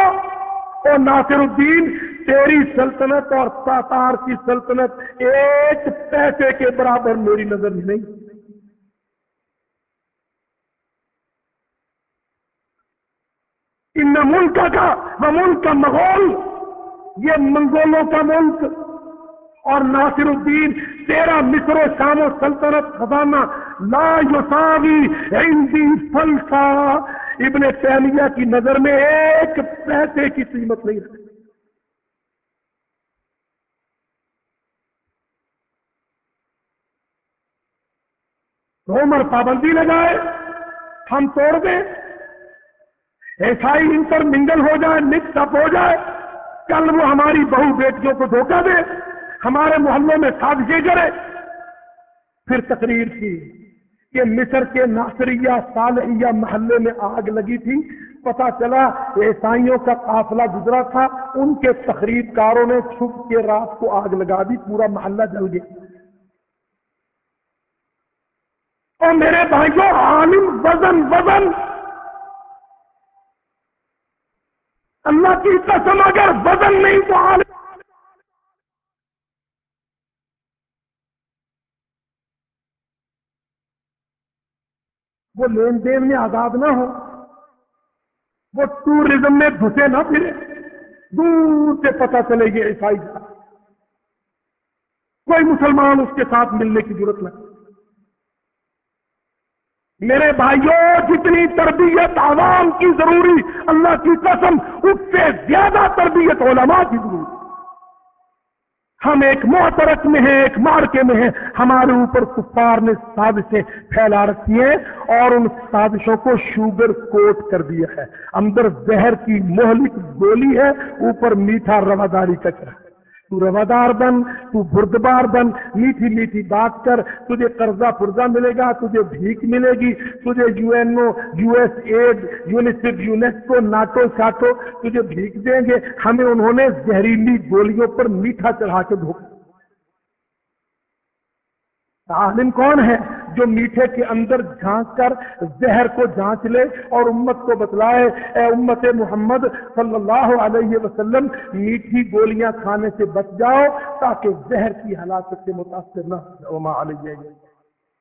اور ناصر الدین، تیری سلطنت اور تاتار کی سلطنت ایک پیسے کے برابر میری نظر میں نہیں۔ ان ملک کا وہ ملک کا مغول یہ منگولوں کا ملک اور ناصر الدین تیرا مصر و شام و سلطنت خزانہ لا یوساوی ہندی فلسا۔ ابن تیمیہ کی نظر میں ایک پیسے کی قیمت نہیں رکھتی۔ عمر پابندی لگائے، ہم توڑ دیں۔ ایسائی انٹر منگل ہو جائے مکس اپ ہو جائے۔ کل وہ ہماری بہو بیٹیوں کو دھوکہ دے، ہمارے محلوں میں سازشیں کرے پھر تقریر کی کہ مصر کے ناصریہ صالحیہ محلے میں آگ لگی تھی۔ پتا چلا عیسائیوں کا قافلہ گزرا تھا، ان کے تقریب کاروں نے چھپ کے رات کو آگ لگا دی، پورا محلہ جل گیا۔ اور میرے بھائیوں، عالم وزن وزن۔ اللہ کی قسم اگر وزن نہیں تو عالم وہ لین دین میں آزاد نہ ہو۔ وہ ٹوریزم میں گھسے نہ پھرے۔ دور سے پتا چلے گی عیسائی کوئی مسلمان اس کے ساتھ ملنے کی ضرورت نہیں میرے بھائیوں، جتنی تربیت عوام کی ضروری، اللہ کی قسم، اس سے زیادہ تربیت علماء کی ضروری۔ ہم ایک محترک میں ہیں، ایک مارکے میں ہیں۔ ہمارے اوپر کفار نے سازشیں پھیلا رکھی ہیں اور ان سازشوں کو شوگر کوٹ کر دیا ہے۔ اندر زہر کی مہلک گولی ہے، اوپر میٹھا رواداری کا چرا تو روادار بن، تو بردبار بن، میٹھی میٹھی بات کر، تجھے قرضہ پرزہ ملے گا، تجھے بھیک ملے گی، تجھے U N O, U S aid, UNICEF, UNESCO, NATO شاٹو تجھے بھیک دیں گے، ہمیں انہوں نے زہریلی گولیوں پر میٹھا چڑھا کے دھوکا عالم کون ہے جو میٹھے کے اندر جھانک کر زہر کو جانچ لے اور امت کو بتلائے؟ اے امت محمد صلی اللہ علیہ وسلم، میٹھی گولیاں کھانے سے بچ جاؤ تاکہ زہر کی ہلاکت سے متاثر نہ علیہ